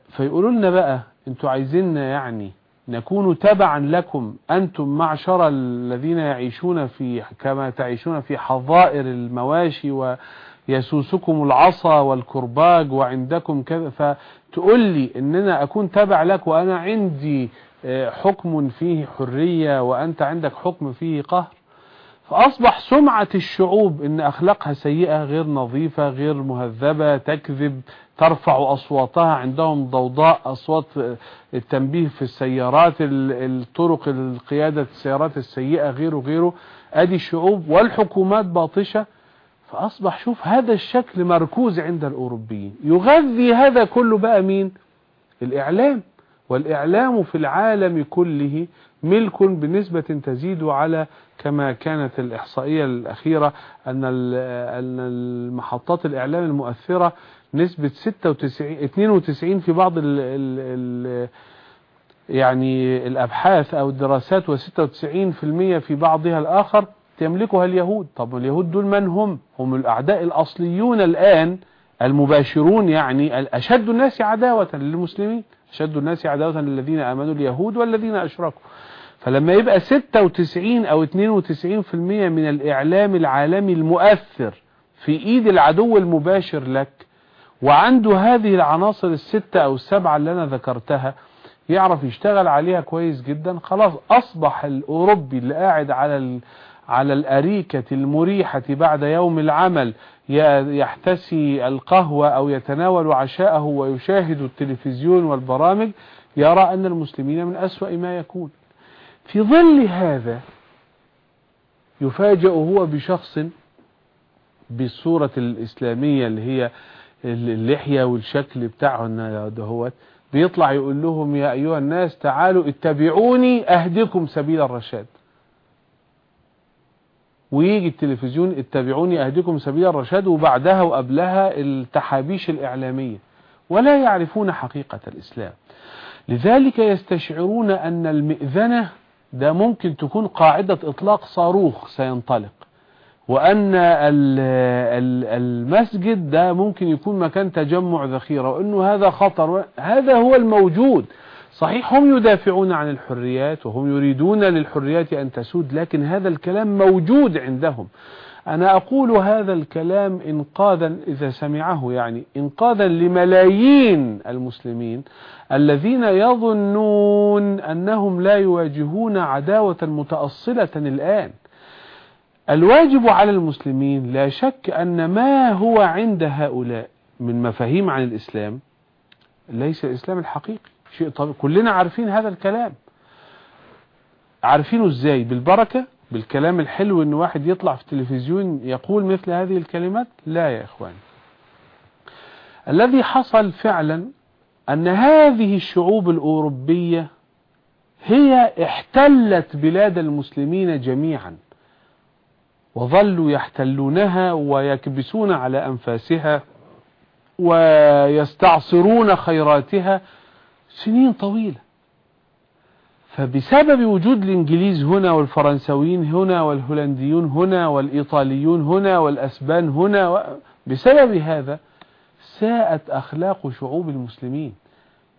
فيقولوا لنا بقى أنتوا عايزيننا يعني نكون تبعا لكم أنتم معشر الذين يعيشون في كما تعيشون في حظائر المواشي ويسوسكم العصا والكرباج وعندكم كذا. فتقول لي ان أنا أكون تبع لك وأنا عندي آه، حكم فيه حرية وأنت عندك حكم فيه قهر. فأصبح سمعة الشعوب إن أخلاقها سيئة غير نظيفة غير مهذبة تكذب ترفع أصواتها عندهم ضوضاء أصوات التنبيه في السيارات الطرق القيادة السيارات السيئة غيره غيره. أدي الشعوب والحكومات باطشة. فأصبح شوف هذا الشكل مركوز عند الأوروبيين. يغذي هذا كله بقى مين؟ الإعلام. والإعلام في العالم كله ملك بنسبة تزيد على كما كانت الإحصائية الأخيرة أن المحطات الإعلام المؤثرة نسبة 96 92 في بعض ال ال ال يعني الأبحاث أو الدراسات و96% في بعضها الآخر تملكها اليهود. طب اليهود دول من هم؟ هم الأعداء الأصليون الآن المباشرون يعني أشد الناس عداوة للمسلمين أشد الناس عداوة للذين آمنوا اليهود والذين أشركوا. فلما يبقى 96 أو 92% من الإعلام العالمي المؤثر في إيد العدو المباشر لك وعنده هذه العناصر الستة أو السبعة اللي أنا ذكرتها يعرف يشتغل عليها كويس جدا. خلاص أصبح الأوروبي اللي قاعد على على الأريكة المريحة بعد يوم العمل يحتسي القهوة أو يتناول عشاءه ويشاهد التلفزيون والبرامج يرى أن المسلمين من أسوأ ما يكون. في ظل هذا يفاجأ هو بشخص بالصورة الإسلامية اللي هي اللحية والشكل بتاعه دهوت بيطلع يقول لهم يا أيها الناس تعالوا اتبعوني أهدكم سبيل الرشاد. ويجي التلفزيون اتبعوني أهدكم سبيل الرشاد وبعدها وقبلها التحابيش الإعلامية. ولا يعرفون حقيقة الإسلام. لذلك يستشعرون أن المئذنة ده ممكن تكون قاعدة إطلاق صاروخ سينطلق. وأن المسجد ده ممكن يكون مكان تجمع ذخيرة وأنه هذا خطر هذا هو الموجود. صحيح هم يدافعون عن الحريات وهم يريدون للحريات أن تسود لكن هذا الكلام موجود عندهم. أنا أقول هذا الكلام إنقاذا إذا سمعه يعني إنقاذا لملايين المسلمين الذين يظنون أنهم لا يواجهون عداوة متأصلة الآن. الواجب على المسلمين لا شك أن ما هو عند هؤلاء من مفاهيم عن الإسلام ليس الإسلام الحقيقي شيء طبيعي. كلنا عارفين هذا الكلام. عارفينه إزاي؟ بالبركة؟ بالكلام الحلو إن واحد يطلع في التلفزيون يقول مثل هذه الكلمات؟ لا يا اخوان الذي حصل فعلا أن هذه الشعوب الأوروبية هي احتلت بلاد المسلمين جميعا. وظلوا يحتلونها ويكبسون على أنفاسها ويستعصرون خيراتها سنين طويلة فبسبب وجود الإنجليز هنا والفرنسويين هنا والهولنديون هنا والإيطاليون هنا والأسبان هنا. بسبب هذا ساءت أخلاق شعوب المسلمين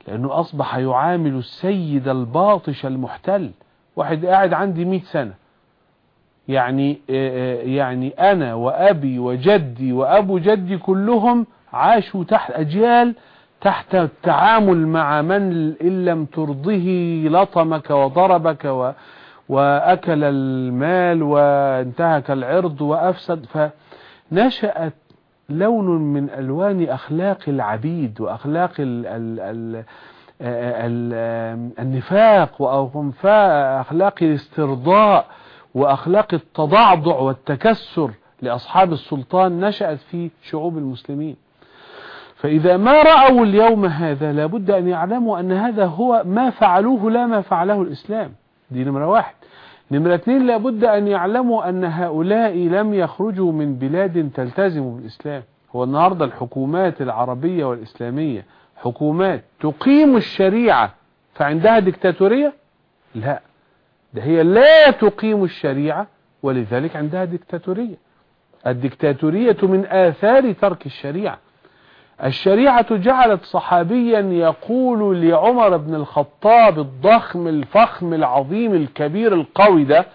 لأنه أصبح يعامل السيد الباطش المحتل واحد قاعد عندي مئة سنة يعني يعني أنا وأبي وجدي وأبو جدي كلهم عاشوا تحت أجيال تحت التعامل مع من إن لم ترضه لطمك وضربك و وأكل المال وانتهك العرض وأفسد. فنشأت لون من ألوان أخلاق العبيد وأخلاق ال ال ال ال النفاق وأخلاق الاسترضاء. وأخلاق التضعضع والتكسر لأصحاب السلطان نشأت في شعوب المسلمين. فإذا ما رأوا اليوم هذا لابد أن يعلموا أن هذا هو ما فعلوه لا ما فعله الإسلام. دي نمرة واحد. نمرة اثنين لابد أن يعلموا أن هؤلاء لم يخرجوا من بلاد تلتزم بالإسلام. هو النهاردة الحكومات العربية والإسلامية حكومات تقيم الشريعة فعندها ديكتاتورية لا. ده هي لا تقيم الشريعة ولذلك عندها ديكتاتورية. الديكتاتورية من آثار ترك الشريعة. الشريعة جعلت صحابيا يقول لعمر بن الخطاب الضخم الفخم العظيم الكبير القوي ده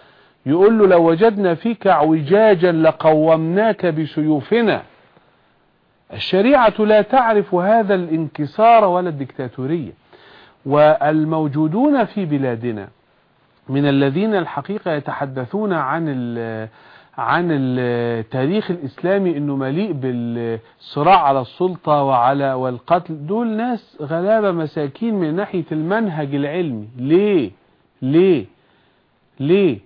يقول له لو وجدنا فيك اعوجاجا لقومناك بسيوفنا. الشريعة لا تعرف هذا الانكسار ولا الدكتاتورية والموجودون في بلادنا من الذين الحقيقة يتحدثون عن عن التاريخ الإسلامي أنه مليء بالصراع على السلطة وعلى والقتل. دول ناس غلابة مساكين من ناحية المنهج العلمي. ليه؟ ليه؟ ليه؟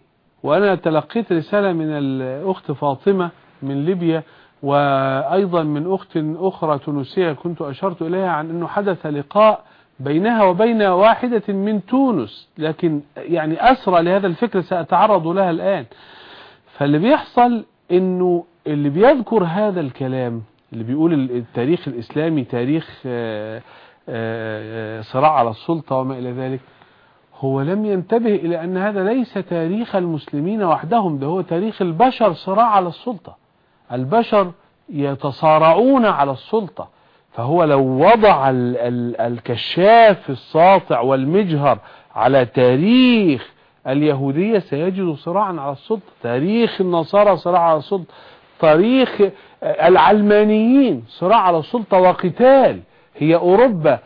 وأنا تلقيت رسالة من الأخت فاطمة من ليبيا وأيضا من أخت أخرى تونسية كنت أشرت إليها عن أنه حدث لقاء بينها وبين واحدة من تونس لكن يعني أسرى لهذا الفكر سأتعرض لها الآن. فاللي بيحصل إنه اللي بيذكر هذا الكلام اللي بيقول التاريخ الإسلامي تاريخ صراع على السلطة وما إلى ذلك هو لم ينتبه إلى أن هذا ليس تاريخ المسلمين وحدهم ده هو تاريخ البشر صراع على السلطة. البشر يتصارعون على السلطة. فهو لو وضع ال ال الكشاف الساطع والمجهر على تاريخ اليهودية سيجد صراعا على السلطة. تاريخ النصارى صراع على السلطة. تاريخ العلمانيين صراع على السلطة وقتال. هي أوروبا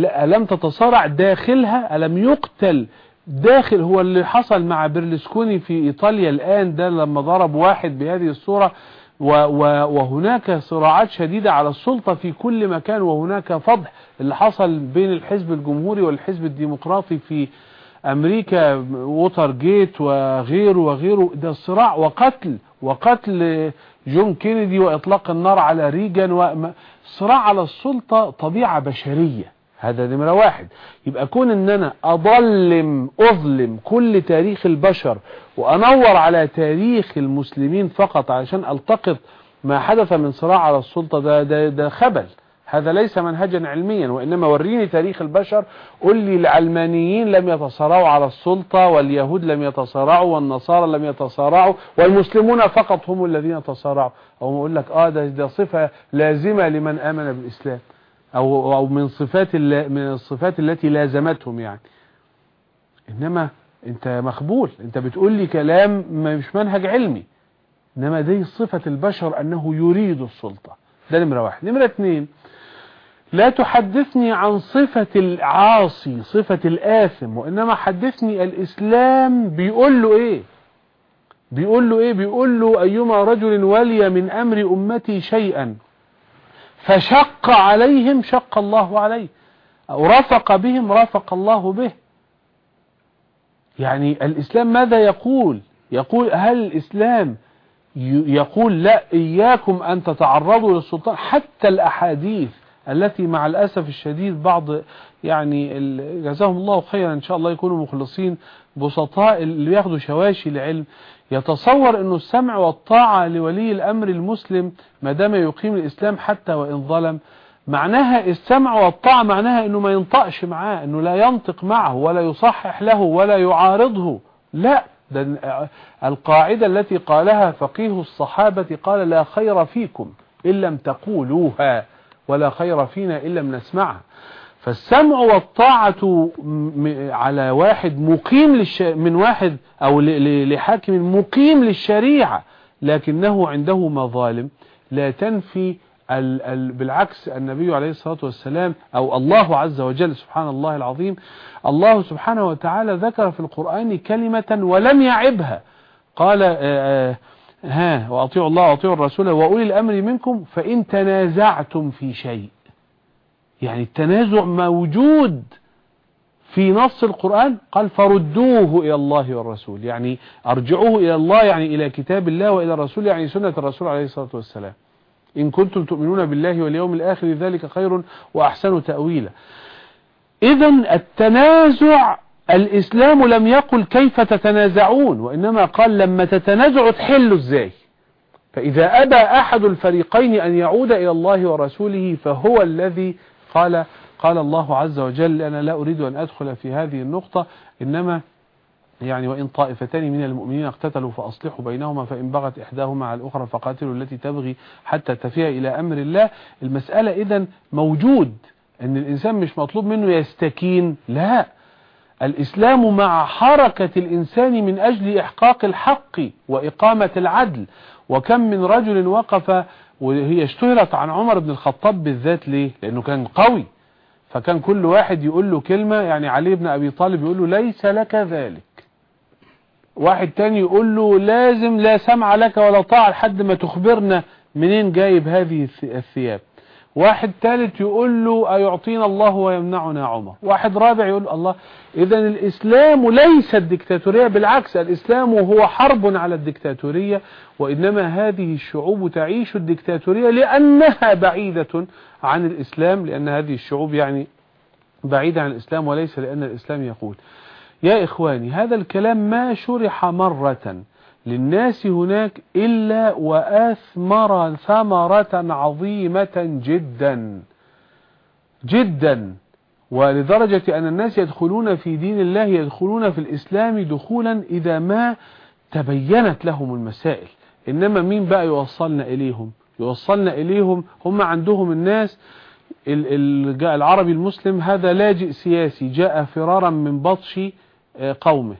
ألم تتصارع داخلها ألم يقتل داخل. هو اللي حصل مع برلسكوني في إيطاليا الآن ده لما ضرب واحد بهذه الصورة. وهناك صراعات شديدة على السلطة في كل مكان وهناك فضح اللي حصل بين الحزب الجمهوري والحزب الديمقراطي في أمريكا ووتر جيت وغيره وغيره. ده صراع وقتل وقتل جون كينيدي وإطلاق النار على ريجان وصراع على السلطة طبيعة بشرية. هذا نمرة واحد. يبقى كون إن أنا أظلم أظلم كل تاريخ البشر وأنور على تاريخ المسلمين فقط علشان ألتقط ما حدث من صراع على السلطة. ده, ده, ده خبل. هذا ليس منهجا علميا وإنما وريني تاريخ البشر. قل لي العلمانيين لم يتصارعوا على السلطة واليهود لم يتصارعوا والنصارى لم يتصارعوا والمسلمون فقط هم الذين تصارعوا. أو أقول لك آه ده, ده صفة لازمة لمن آمن بالإسلام. أو, أو من صفات من الصفات التي لازمتهم يعني. إنما أنت مخبول أنت بتقول لي كلام مش منهج علمي. إنما دي صفة البشر أنه يريد السلطة. ده نمرة واحد. نمرة اثنين لا تحدثني عن صفة العاصي صفة الآثم وإنما حدثني الإسلام. بيقول له إيه؟ بيقول له إيه؟ بيقول له أيما رجل ولي من أمر أمتي شيئا فشق عليهم شق الله عليه. أو رفق بهم رفق الله به. يعني الإسلام ماذا يقول؟ يقول هل الإسلام يقول لا إياكم أن تتعرضوا للسلطان؟ حتى الأحاديث التي مع الأسف الشديد بعض يعني جزاهم الله خيرا إن شاء الله يكونوا مخلصين بسطاء اللي بياخدوا شواشي العلم. يتصور أنه السمع والطاعة لولي الأمر المسلم ما دام يقيم الإسلام حتى وإن ظلم. معناها السمع والطاعة معناها إنه ما ينطقش معاه إنه لا ينطق معه ولا يصحح له ولا يعارضه. لا ده القاعدة التي قالها فقيه الصحابة قال لا خير فيكم إن لم تقولوها ولا خير فينا إن لم نسمعها. فالسمع والطاعة على واحد مقيم للش... من واحد أو لحاكم مقيم للشريعة لكنه عنده مظالم لا تنفي ال... ال... بالعكس النبي عليه الصلاة والسلام أو الله عز وجل سبحان الله العظيم الله سبحانه وتعالى ذكر في القرآن كلمة ولم يعبها. قال آآ آآ ها وأطيعوا الله وأطيعوا الرسول وأولي الأمر منكم فإن تنازعتم في شيء. يعني التنازع موجود في نص القرآن؟ قال فردوه إلى الله والرسول. يعني أرجعوه إلى الله يعني إلى كتاب الله وإلى الرسول يعني سنة الرسول عليه الصلاة والسلام. إن كنتم تؤمنون بالله واليوم الآخر ذلك خير وأحسن تأويلا. إذا التنازع الإسلام لم يقل كيف تتنازعون وإنما قال لما تتنازعوا تحلوا إزاي. فإذا أبى أحد الفريقين أن يعود إلى الله ورسوله فهو الذي قال قال الله عز وجل أنا لا أريد أن أدخل في هذه النقطة إنما يعني وإن طائفتان من المؤمنين اقتتلوا فأصلحوا بينهما فإن بغت إحداهما على الأخرى فقاتلوا التي تبغي حتى تفيها إلى أمر الله. المسألة إذا موجود أن الإنسان مش مطلوب منه يستكين. لا. الإسلام مع حركة الإنسان من أجل إحقاق الحق وإقامة العدل. وكم من رجل وقف وهي اشتهرت عن عمر بن الخطاب بالذات ليه؟ لأنه كان قوي. فكان كل واحد يقول له كلمة يعني علي بن أبي طالب يقول له ليس لك ذلك. واحد تاني يقول له لازم لا سمع لك ولا طاعة لحد ما تخبرنا منين جايب هذه الثياب. واحد ثالث يقول له أيعطينا الله ويمنعنا عمر. واحد رابع يقول الله إذا الإسلام ليس الدكتاتورية بالعكس الإسلام هو حرب على الدكتاتورية وإنما هذه الشعوب تعيش الدكتاتورية لأنها بعيدة عن الإسلام لأن هذه الشعوب يعني بعيدة عن الإسلام وليس لأن الإسلام يقول. يا إخواني هذا الكلام ما شرح مرة للناس هناك إلا وآثمر ثمرة عظيمة جدا جدا. ولدرجة أن الناس يدخلون في دين الله يدخلون في الإسلام دخولا إذا ما تبينت لهم المسائل. إنما مين بقى يوصلنا إليهم؟ يوصلنا إليهم هم عندهم الناس العربي المسلم هذا لاجئ سياسي جاء فرارا من بطش آه، قومه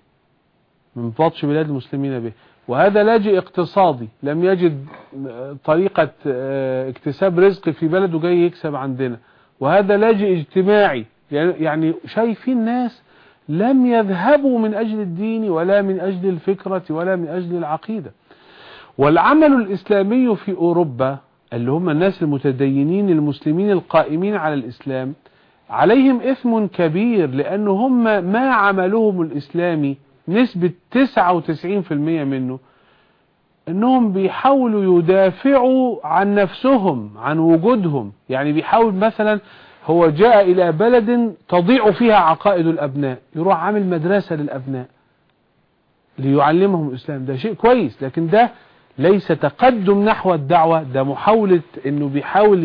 من بطش بلاد المسلمين به. وهذا لاجئ اقتصادي لم يجد طريقة آه، اكتساب رزق في بلده جاي يكسب عندنا. وهذا لاجئ اجتماعي يعني شايفين ناس لم يذهبوا من أجل الدين ولا من أجل الفكرة ولا من أجل العقيدة. والعمل الإسلامي في أوروبا اللي هم الناس المتدينين المسلمين القائمين على الإسلام عليهم إثم كبير لأن هم ما عملهم الإسلامي نسبة 99% منه إنهم بيحاولوا يدافعوا عن نفسهم عن وجودهم. يعني بيحاول مثلا هو جاء إلى بلد تضيع فيها عقائد الأبناء يروح عامل مدرسة للأبناء ليعلمهم الإسلام. ده شيء كويس لكن ده ليس تقدم نحو الدعوة ده محاولة إنه بيحاول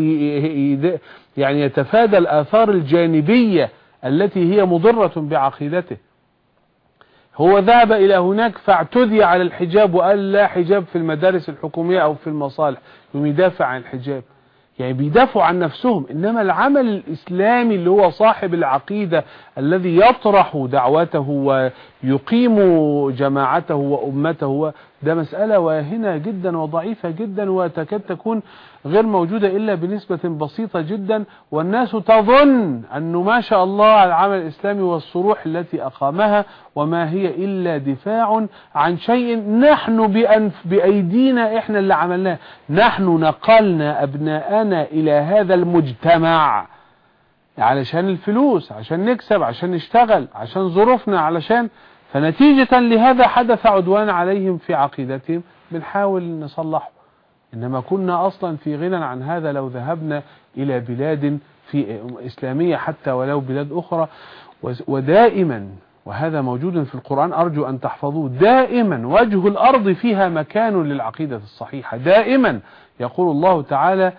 يعني يتفادى الآثار الجانبية التي هي مضرة بعقيدته. هو ذهب إلى هناك فاعتدي على الحجاب وقال لا حجاب في المدارس الحكومية أو في المصالح يوم يدافع عن الحجاب. يعني بيدافعوا عن نفسهم إنما العمل الإسلامي اللي هو صاحب العقيدة الذي يطرح دعوته ويقيم جماعته وأمته ده مسألة واهنة جدا وضعيفة جدا وتكاد تكون غير موجودة إلا بنسبة بسيطة جدا. والناس تظن أنه ما شاء الله العمل الإسلامي والصروح التي أقامها وما هي إلا دفاع عن شيء نحن بأنف بأيدينا إحنا اللي عملناه. نحن نقلنا أبناءنا إلى هذا المجتمع. علشان الفلوس عشان نكسب عشان نشتغل عشان ظروفنا علشان فنتيجة لهذا حدث عدوان عليهم في عقيدتهم. بنحاول نصلحه. إنما كنا أصلا في غنى عن هذا لو ذهبنا إلى بلاد في إسلامية حتى ولو بلاد أخرى. ودائما وهذا موجود في القرآن أرجو أن تحفظوه دائما وجه الأرض فيها مكان للعقيدة الصحيحة. دائما يقول الله تعالى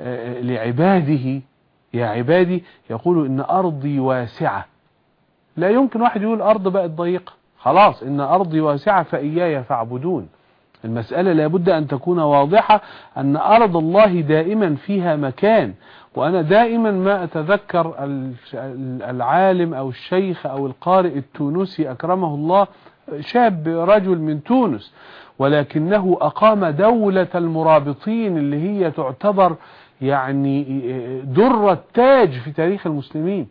آه، لعباده يا عبادي يقول إن أرضي واسعة. لا يمكن واحد يقول أرض بقت ضيقة. خلاص إن أرضي واسعة فإياي فاعبدون. المسألة لابد أن تكون واضحة أن أرض الله دائما فيها مكان. وأنا دائما ما أتذكر العالم أو الشيخ أو القارئ التونسي أكرمه الله شاب رجل من تونس ولكنه أقام دولة المرابطين اللي هي تعتبر يعني در التاج في تاريخ المسلمين.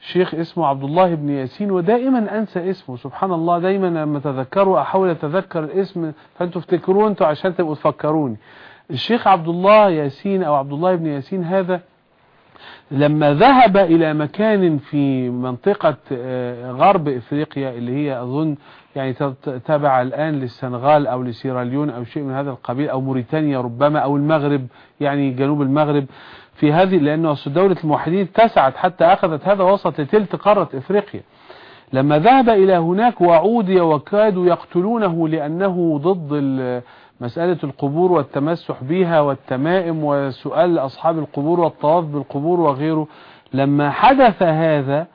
شيخ اسمه عبد الله بن ياسين ودائما أنسى اسمه. سبحان الله دايما لما تذكره أحاول أتذكر الاسم فأنتوا افتكروا أنتوا عشان تبقوا تفكروني. الشيخ عبد الله ياسين أو عبد الله بن ياسين هذا لما ذهب إلى مكان في منطقة آه، غرب إفريقيا اللي هي أظن يعني تابع الآن للسنغال أو لسيراليون أو شيء من هذا القبيل أو موريتانيا ربما أو المغرب يعني جنوب المغرب. في هذه لأنه دولة الموحدين اتسعت حتى أخذت هذا وسط لتلت قارة إفريقيا. لما ذهب إلى هناك وعودي وكادوا يقتلونه لأنه ضد مسألة القبور والتمسح بها والتمائم وسؤال أصحاب القبور والطواف بالقبور وغيره. لما حدث هذا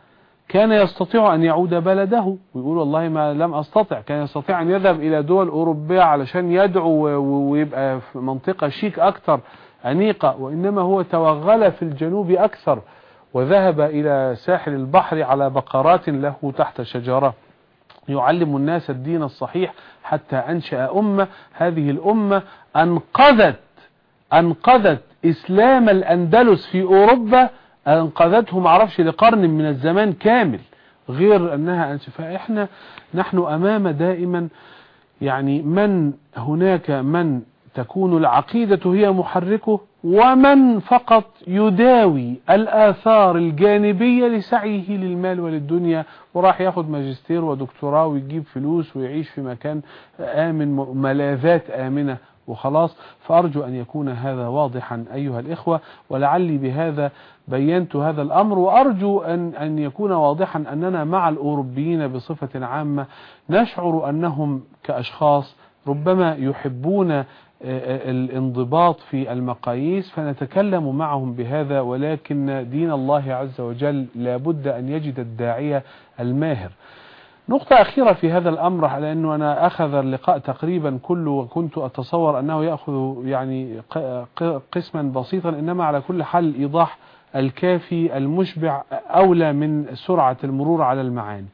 كان يستطيع أن يعود بلده. ويقول والله ما لم أستطع. كان يستطيع أن يذهب إلى دول أوروبية علشان يدعو ويبقى في منطقة شيك أكثر أنيقة. وإنما هو توغل في الجنوب أكثر وذهب إلى ساحل البحر على بقرات له تحت شجرة. يعلم الناس الدين الصحيح حتى أنشأ أمة. هذه الأمة أنقذت أنقذت إسلام الأندلس في أوروبا أنقذته معرفش لقرن من الزمان كامل غير أنها فإحنا نحن أمام دائما يعني من هناك من تكون العقيدة هي محركه ومن فقط يداوي الآثار الجانبية لسعيه للمال وللدنيا وراح ياخد ماجستير ودكتوراه ويجيب فلوس ويعيش في مكان آمن ملاذات آمنة وخلاص. فأرجو أن يكون هذا واضحا أيها الإخوة ولعلي بهذا بينت هذا الأمر وأرجو أن, أن يكون واضحا أننا مع الأوروبيين بصفة عامة نشعر أنهم كأشخاص ربما يحبون الانضباط في المقاييس فنتكلم معهم بهذا ولكن دين الله عز وجل لابد أن يجد الداعية الماهر. نقطة أخيرة في هذا الأمر لأنه أنا أخذ اللقاء تقريبا كله وكنت أتصور أنه يأخذ يعني قسما بسيطا إنما على كل حال الإيضاح الكافي المشبع أولى من سرعة المرور على المعاني.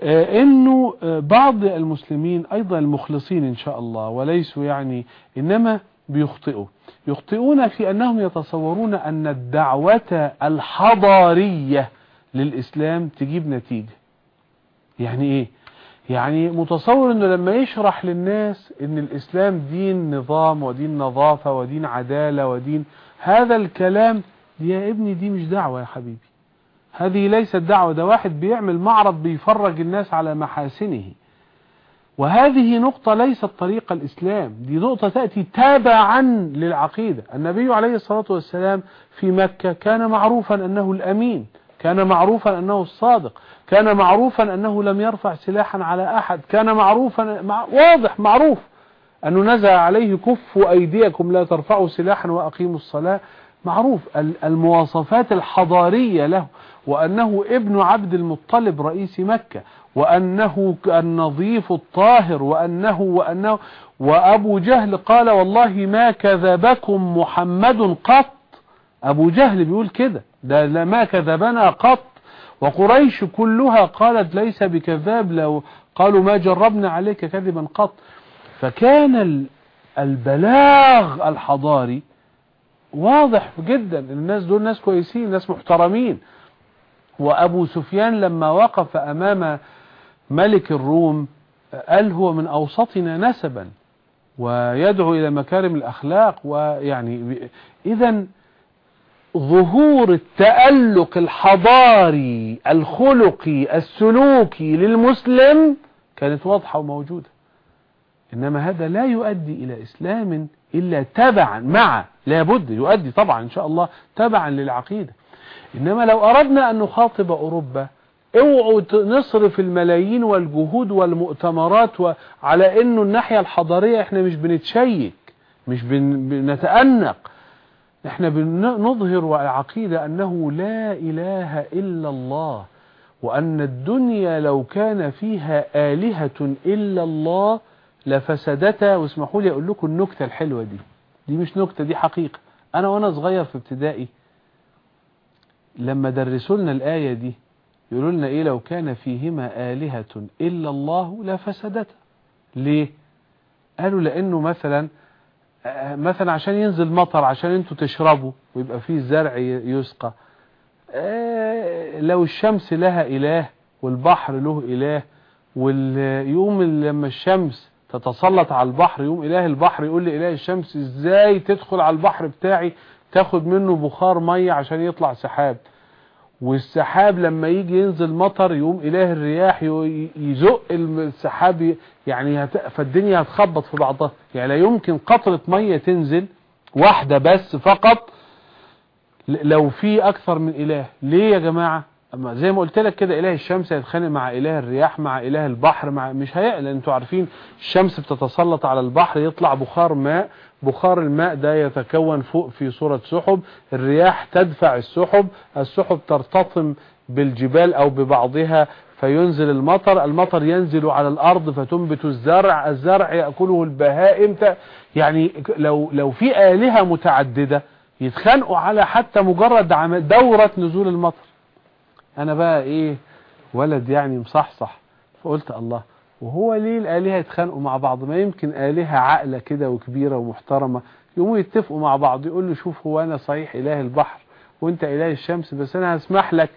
آه، إنه آه، بعض المسلمين أيضا المخلصين إن شاء الله وليسوا يعني إنما بيخطئوا. يخطئون في أنهم يتصورون أن الدعوة الحضارية للإسلام تجيب نتيجة. يعني إيه؟ يعني متصور إنه لما يشرح للناس إن الإسلام دين نظام ودين نظافة ودين عدالة ودين هذا الكلام يا ابني دي مش دعوة يا حبيبي. هذه ليست دعوة ده واحد بيعمل معرض بيفرج الناس على محاسنه. وهذه نقطة ليست طريق الإسلام دي نقطة تأتي تابعا للعقيدة. النبي عليه الصلاة والسلام في مكة كان معروفا أنه الأمين كان معروفا أنه الصادق كان معروفا أنه لم يرفع سلاحا على أحد كان معروفا مع واضح معروف أنه نزل عليه كفوا أيديكم لا ترفعوا سلاحا وأقيموا الصلاة. معروف المواصفات الحضارية له وأنه ابن عبد المطلب رئيس مكة وأنه النظيف الطاهر وأنه وأنه وأبو جهل قال والله ما كذبكم محمد قط. أبو جهل بيقول كده ده ما كذبنا قط. وقريش كلها قالت ليس بكذاب لو قالوا ما جربنا عليك كذبا قط. فكان البلاغ الحضاري واضح جدا الناس دول ناس كويسين ناس محترمين. وأبو سفيان لما وقف أمام ملك الروم قال هو من أوسطنا نسبا ويدعو إلى مكارم الأخلاق ويعني إذا ظهور التألق الحضاري الخلقي السلوكي للمسلم كانت واضحة وموجودة. إنما هذا لا يؤدي إلى إسلام إلا تبعا مع لابد يؤدي طبعا إن شاء الله تبعا للعقيدة. إنما لو أردنا أن نخاطب أوروبا اوعوا نصرف الملايين والجهود والمؤتمرات على إنه الناحية الحضارية إحنا مش بنتشيك مش بنتأنق. إحنا بنظهر العقيدة أنه لا إله إلا الله وأن الدنيا لو كان فيها آلهة إلا الله لفسدتها واسمحوا لي أقول لكم النكتة الحلوة دي. دي مش نكتة دي حقيقة. أنا وأنا صغير في ابتدائي لما درسوا لنا الآية دي يقولوا لنا إيه؟ لو كان فيهما آلهة إلا الله لفسدتها ليه؟ قالوا لأنه مثلا مثلا عشان ينزل مطر عشان أنتوا تشربوا ويبقى فيه زرع يسقى. لو الشمس لها إله والبحر له إله واليوم لما الشمس تتسلط على البحر يوم إله البحر يقول لإله الشمس إزاي تدخل على البحر بتاعي تاخد منه بخار مية عشان يطلع سحاب. والسحاب لما يجي ينزل مطر يقوم إله الرياح يزق السحاب يعني. فالدنيا هتخبط في بعضها. يعني لا يمكن قطرة مية تنزل واحدة بس فقط لو في أكثر من إله. ليه يا جماعة؟ أما زي ما قلت لك كده إله الشمس هيتخانق مع إله الرياح مع إله البحر مع مش هيقل أنتوا عارفين الشمس بتتسلط على البحر يطلع بخار ماء بخار الماء ده يتكون فوق في صورة سحب الرياح تدفع السحب السحب ترتطم بالجبال أو ببعضها فينزل المطر المطر ينزل على الأرض فتنبت الزرع الزرع يأكله البهائم يعني لو لو في آلهة متعددة يتخانقوا على حتى مجرد دورة نزول المطر. أنا بقى إيه ولد يعني مصحصح. فقلت الله وهو ليه الآلهة يتخانقوا مع بعض؟ ما يمكن آلهة عاقلة كده وكبيرة ومحترمة يقوموا يتفقوا مع بعض يقول له شوف هو أنا صحيح إله البحر وأنت إله الشمس بس أنا هسمح لك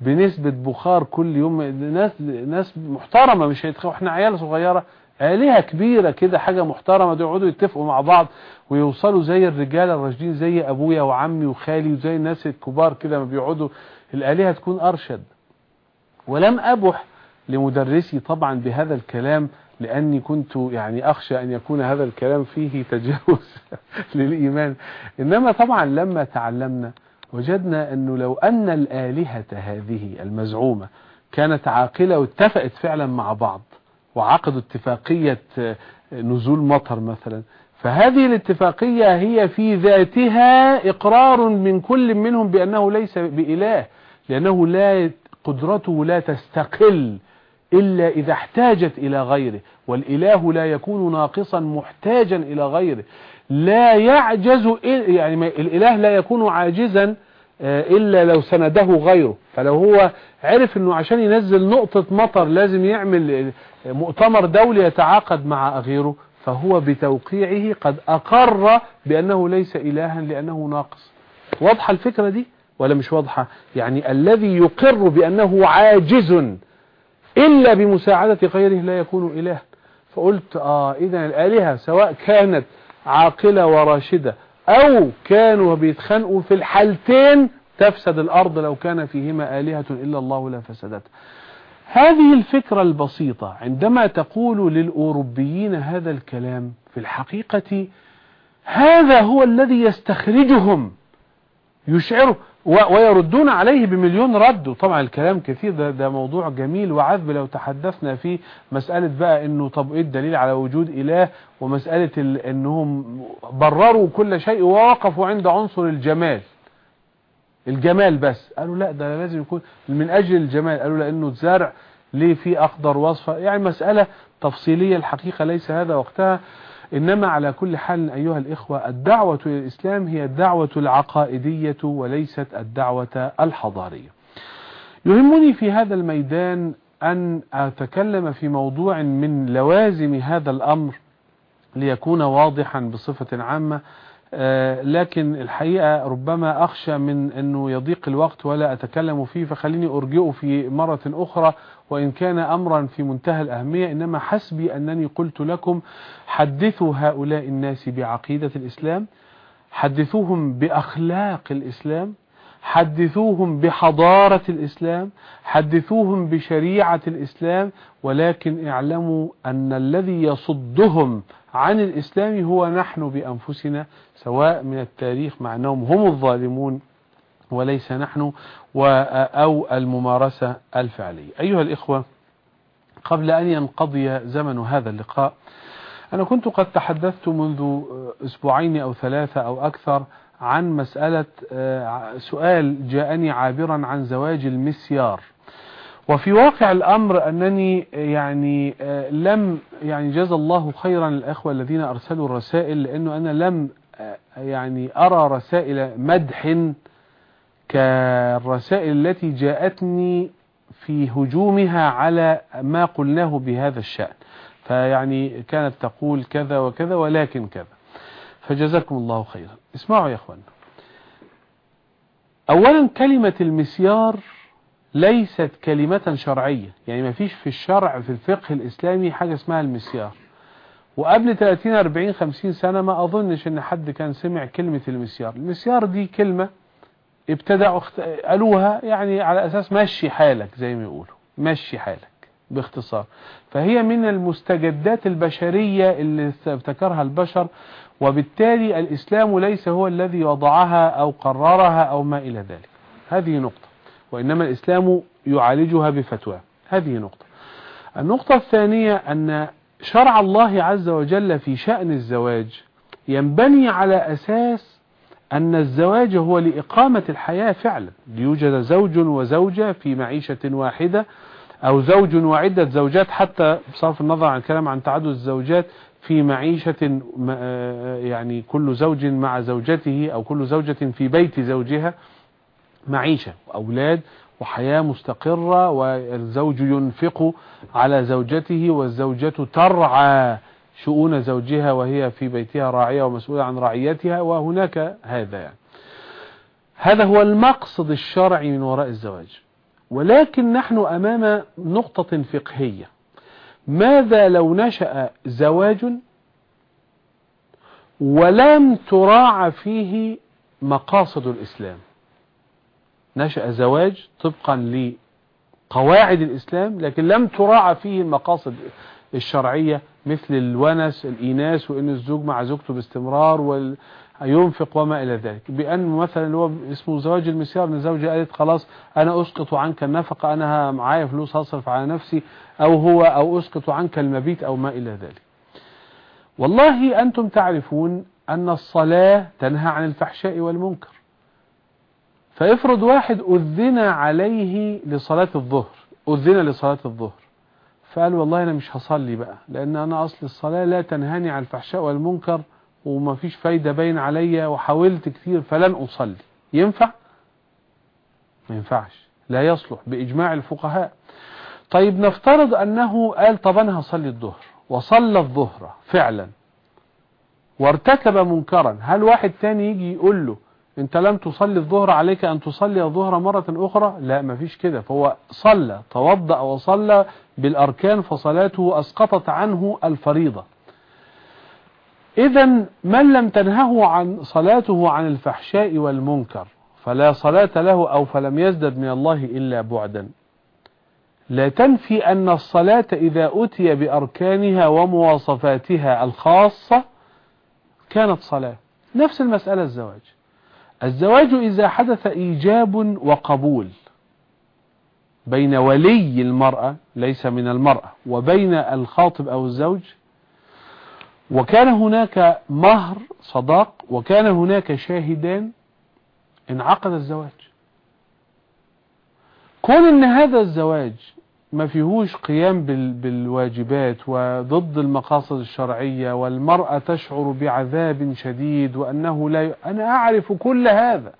بنسبة بخار كل يوم. ناس ناس محترمة مش هيتخانقوا إحنا عيال صغيرة. آلهة كبيرة كده حاجة محترمة يقعدوا يتفقوا مع بعض ويوصلوا زي الرجال الراشدين زي أبويا وعمي وخالي وزي الناس الكبار كده ما بيقعدوا الآلهة تكون أرشد. ولم أبح لمدرسي طبعا بهذا الكلام لأني كنت يعني أخشى أن يكون هذا الكلام فيه تجاوز للإيمان. إنما طبعا لما تعلمنا وجدنا أنه لو أن الآلهة هذه المزعومة كانت عاقلة واتفقت فعلا مع بعض وعقدوا اتفاقية نزول مطر مثلا فهذه الاتفاقية هي في ذاتها إقرار من كل منهم بأنه ليس بإله. لأنه لا قدرته لا تستقل إلا إذا احتاجت إلى غيره والإله لا يكون ناقصا محتاجا إلى غيره. لا يعجز يعني الإله لا يكون عاجزا إلا لو سنده غيره. فلو هو عرف أنه عشان ينزل نقطة مطر لازم يعمل مؤتمر دولي يتعاقد مع غيره فهو بتوقيعه قد أقر بأنه ليس إلها لأنه ناقص. واضحة الفكرة دي؟ ولا مش واضحة. يعني الذي يقر بأنه عاجز إلا بمساعدة غيره لا يكون إله. فقلت آه إذا الآلهة سواء كانت عاقلة وراشدة أو كانوا بيتخانقوا في الحالتين تفسد الأرض لو كان فيهما آلهة إلا الله لفسدت هذه الفكرة البسيطة عندما تقول للأوروبيين هذا الكلام في الحقيقة هذا هو الذي يستخرجهم يشعره. ويردون عليه بمليون رد. وطبعا الكلام كثير. ده, ده موضوع جميل وعذب. لو تحدثنا فيه مسألة بقى إنه طب إيه الدليل على وجود إله ومسألة إنهم برروا كل شيء ووقفوا عند عنصر الجمال. الجمال بس. قالوا لا ده لازم يكون من أجل الجمال. قالوا لأنه الزرع ليه في أخضر وصفة يعني مسألة تفصيلية الحقيقة ليس هذا وقتها. إنما على كل حال أيها الإخوة الدعوة إلى الإسلام هي الدعوة العقائدية وليست الدعوة الحضارية. يهمني في هذا الميدان أن أتكلم في موضوع من لوازم هذا الأمر ليكون واضحا بصفة عامة لكن الحقيقة ربما أخشى من أنه يضيق الوقت ولا أتكلم فيه فخليني أرجئه في مرة أخرى. وإن كان أمرا في منتهى الأهمية إنما حسبي أنني قلت لكم حدثوا هؤلاء الناس بعقيدة الإسلام حدثوهم بأخلاق الإسلام حدثوهم بحضارة الإسلام حدثوهم بشريعة الإسلام ولكن اعلموا أن الذي يصدهم عن الإسلام هو نحن بأنفسنا سواء من التاريخ مع أنهم هم الظالمون وليس نحن أو الممارسة الفعلية. أيها الإخوة قبل أن ينقضي زمن هذا اللقاء أنا كنت قد تحدثت منذ أسبوعين أو ثلاثة أو أكثر عن مسألة سؤال جاءني عابرا عن زواج المسيار. وفي واقع الأمر أنني يعني لم يعني جزى الله خيرا الأخوة الذين أرسلوا الرسائل لأنه أنا لم يعني أرى رسائل مدح كالرسائل التي جاءتني في هجومها على ما قلناه بهذا الشأن. فيعني كانت تقول كذا وكذا ولكن كذا. فجزاكم الله خيرا. اسمعوا يا إخوان. اولا كلمة المسيار ليست كلمة شرعية. يعني ما فيش في الشرع في الفقه الإسلامي حاجة اسمها المسيار. وقبل 30 40 50 سنة ما أظنش إن حد كان سمع كلمة المسيار. المسيار دي كلمة ابتدعوا قالوها يعني على أساس مشي حالك زي ما يقولوا مشي حالك باختصار. فهي من المستجدات البشرية اللي ابتكرها البشر وبالتالي الإسلام ليس هو الذي وضعها أو قررها أو ما إلى ذلك. هذه نقطة وإنما الإسلام يعالجها بفتوى. هذه نقطة. النقطة الثانية أن شرع الله عز وجل في شأن الزواج ينبني على أساس أن الزواج هو لإقامة الحياة فعلا. ليوجد زوج وزوجة في معيشة واحدة أو زوج وعدة زوجات حتى بصرف النظر عن الكلام عن تعدد الزوجات في معيشة يعني كل زوج مع زوجته أو كل زوجة في بيت زوجها معيشة أولاد وحياة مستقرة والزوج ينفق على زوجته والزوجة ترعى شؤون زوجها وهي في بيتها راعية ومسؤولة عن رعيتها وهناك هذا يعني. هذا هو المقصد الشرعي من وراء الزواج. ولكن نحن أمام نقطة فقهية. ماذا لو نشأ زواج ولم تراعى فيه مقاصد الإسلام؟ نشأ زواج طبقا لقواعد الإسلام لكن لم تراعى فيه المقاصد الشرعية مثل الونس الإيناس وإن الزوج مع زوجته باستمرار وال ينفق وما إلى ذلك. بأن مثلا هو اسمه زواج المسيار إن الزوجة قالت خلاص أنا أسقط عنك النفقة أنا معايا فلوس هصرف على نفسي أو هو أو أسقط عنك المبيت أو ما إلى ذلك. والله أنتم تعرفون أن الصلاة تنهى عن الفحشاء والمنكر. فافرض واحد أذن عليه لصلاة الظهر أذن لصلاة الظهر. فقال والله أنا مش هصلي بقى لأن أنا أصل الصلاة لا تنهاني عن الفحشاء والمنكر وما فيش فايدة باين عليا وحاولت كتير فلن أصلي. ينفع؟ ما ينفعش. لا يصلح بإجماع الفقهاء. طيب نفترض أنه قال طب أنا هصلي الظهر وصلى الظهر فعلا وارتكب منكرا هل واحد تاني يجي يقول له انت لم تصلي الظهر عليك أن تصلي الظهر مرة أخرى؟ لا مفيش كده. فهو صلى توضأ وصلى بالأركان فصلاته أسقطت عنه الفريضة. إذا من لم تنهه عن صلاته عن الفحشاء والمنكر فلا صلاة له أو فلم يزدد من الله إلا بعدا. لا تنفي أن الصلاة إذا أتي بأركانها ومواصفاتها الخاصة كانت صلاة. نفس المسألة الزواج. الزواج إذا حدث إيجاب وقبول بين ولي المرأة ليس من المرأة وبين الخاطب أو الزوج وكان هناك مهر صداق وكان هناك شاهدان انعقد الزواج. كون إن هذا الزواج ما فيهوش قيام بالواجبات وضد المقاصد الشرعية والمرأة تشعر بعذاب شديد وأنه لا ي... أنا أعرف كل هذا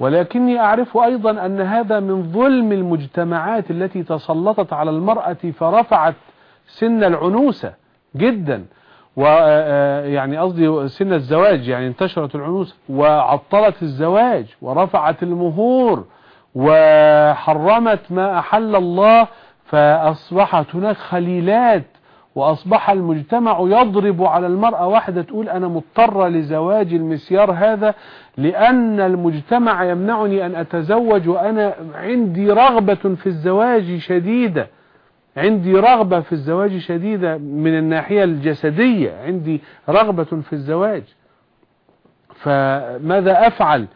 ولكني أعرف أيضا أن هذا من ظلم المجتمعات التي تسلطت على المرأة فرفعت سن العنوسة جدا ويعني قصدي سن الزواج يعني انتشرت العنوسة وعطلت الزواج ورفعت المهور وحرمت ما أحل الله فأصبحت هناك خليلات وأصبح المجتمع يضرب على المرأة واحدة تقول أنا مضطرة لزواج المسيار هذا لأن المجتمع يمنعني أن أتزوج وأنا عندي رغبة في الزواج شديدة. عندي رغبة في الزواج شديدة من الناحية الجسدية عندي رغبة في الزواج. فماذا أفعل؟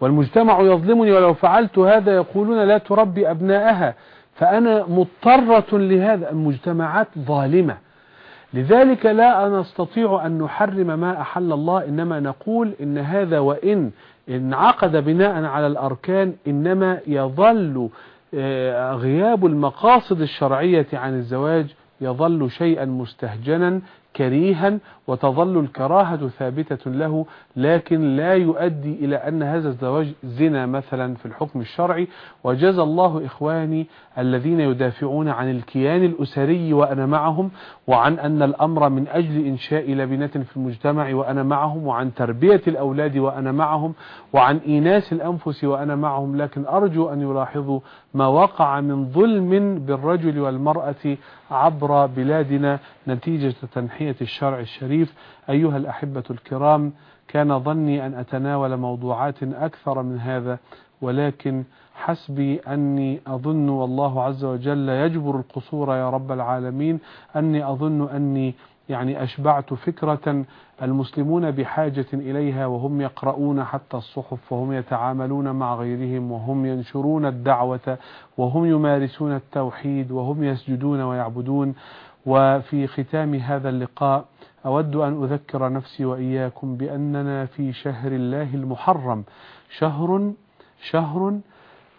والمجتمع يظلمني ولو فعلت هذا يقولون لا تربي أبناءها. فأنا مضطرة لهذا المجتمعات ظالمة. لذلك لا نستطيع أن نحرم ما أحل الله إنما نقول إن هذا وإن انعقد بناء على الأركان إنما يظل آه، غياب المقاصد الشرعية عن الزواج يظل شيئا مستهجنا. كريها وتظل الكراهة ثابتة له لكن لا يؤدي إلى أن هذا الزواج زنا مثلا في الحكم الشرعي. وجزى الله إخواني الذين يدافعون عن الكيان الأسري وأنا معهم وعن أن الأمر من أجل إنشاء لبنة في المجتمع وأنا معهم وعن تربية الأولاد وأنا معهم وعن إيناس الأنفس وأنا معهم. لكن أرجو أن يلاحظوا ما وقع من ظلم بالرجل والمرأة عبر بلادنا نتيجة تنحية الشرع الشريف. أيها الأحبة الكرام كان ظني أن أتناول موضوعات أكثر من هذا ولكن حسبي أني أظن والله عز وجل يجبر القصور يا رب العالمين. أني أظن أني يعني أشبعت فكرة المسلمون بحاجة إليها وهم يقرؤون حتى الصحف وهم يتعاملون مع غيرهم وهم ينشرون الدعوة وهم يمارسون التوحيد وهم يسجدون ويعبدون. وفي ختام هذا اللقاء أود أن أذكر نفسي وإياكم بأننا في شهر الله المحرم. شهر شهر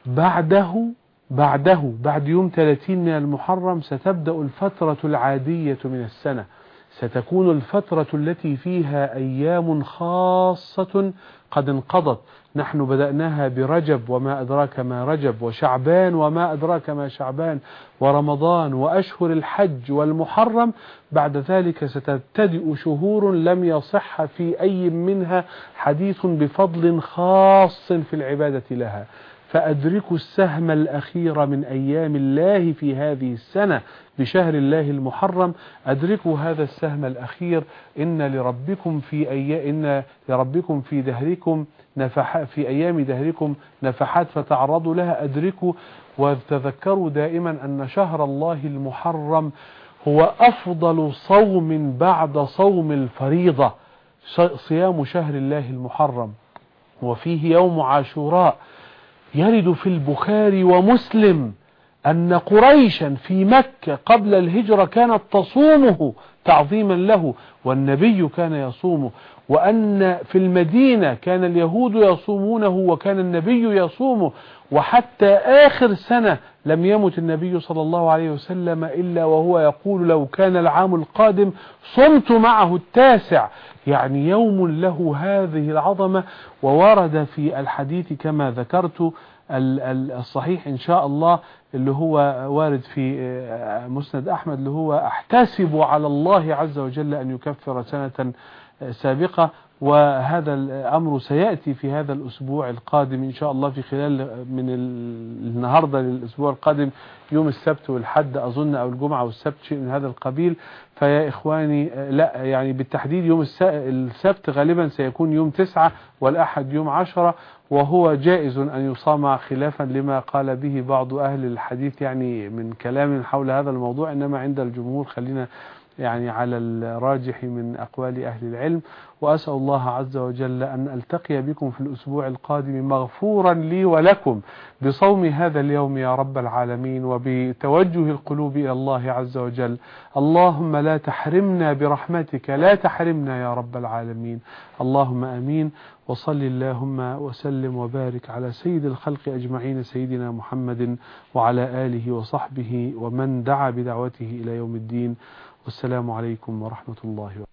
بعده بعده بعد يوم 30 من المحرم ستبدأ الفترة العادية من السنة. ستكون الفترة التي فيها أيام خاصة قد انقضت. نحن بدأناها برجب وما أدراك ما رجب وشعبان وما أدراك ما شعبان ورمضان وأشهر الحج والمحرم. بعد ذلك ستبتدئ شهور لم يصح في أي منها حديث بفضل خاص في العبادة لها. فأدركوا السهم الأخير من أيام الله في هذه السنة بشهر الله المحرم. أدركوا هذا السهم الأخير. إن لربكم في أي إن لربكم في دهركم نفحات في أيام دهركم نفحات فتعرضوا لها. أدركوا وتذكروا دائما أن شهر الله المحرم هو أفضل صوم بعد صوم الفريضة صيام شهر الله المحرم. وفيه يوم عاشوراء. يرد في البخاري ومسلم. أن قريشا في مكة قبل الهجرة كانت تصومه تعظيما له والنبي كان يصومه وأن في المدينة كان اليهود يصومونه وكان النبي يصومه وحتى آخر سنة لم يمت النبي صلى الله عليه وسلم إلا وهو يقول لو كان العام القادم صمت معه التاسع. يعني يوم له هذه العظمة وورد في الحديث كما ذكرت الصحيح إن شاء الله اللي هو وارد في مسند أحمد اللي هو أحتسب على الله عز وجل أن يكفر سنة سابقة وهذا الأمر سيأتي في هذا الأسبوع القادم إن شاء الله في خلال من النهاردة للأسبوع القادم يوم السبت والحد أظن أو الجمعة والسبت شيء من هذا القبيل فيا إخواني لا يعني بالتحديد يوم السبت غالبا سيكون يوم تسعة والأحد يوم عشرة وهو جائز أن يصام خلافا لما قال به بعض أهل الحديث يعني من كلام حول هذا الموضوع إنما عند الجمهور خلينا يعني على الراجح من أقوال أهل العلم. وأسأل الله عز وجل أن ألتقي بكم في الأسبوع القادم مغفورا لي ولكم. بصوم هذا اليوم يا رب العالمين وبتوجه القلوب إلى الله عز وجل. اللهم لا تحرمنا برحمتك لا تحرمنا يا رب العالمين. اللهم أمين. وصل اللهم وسلم وبارك على سيد الخلق أجمعين سيدنا محمد وعلى آله وصحبه ومن دعا بدعوته إلى يوم الدين. والسلام عليكم ورحمة الله وبركاته.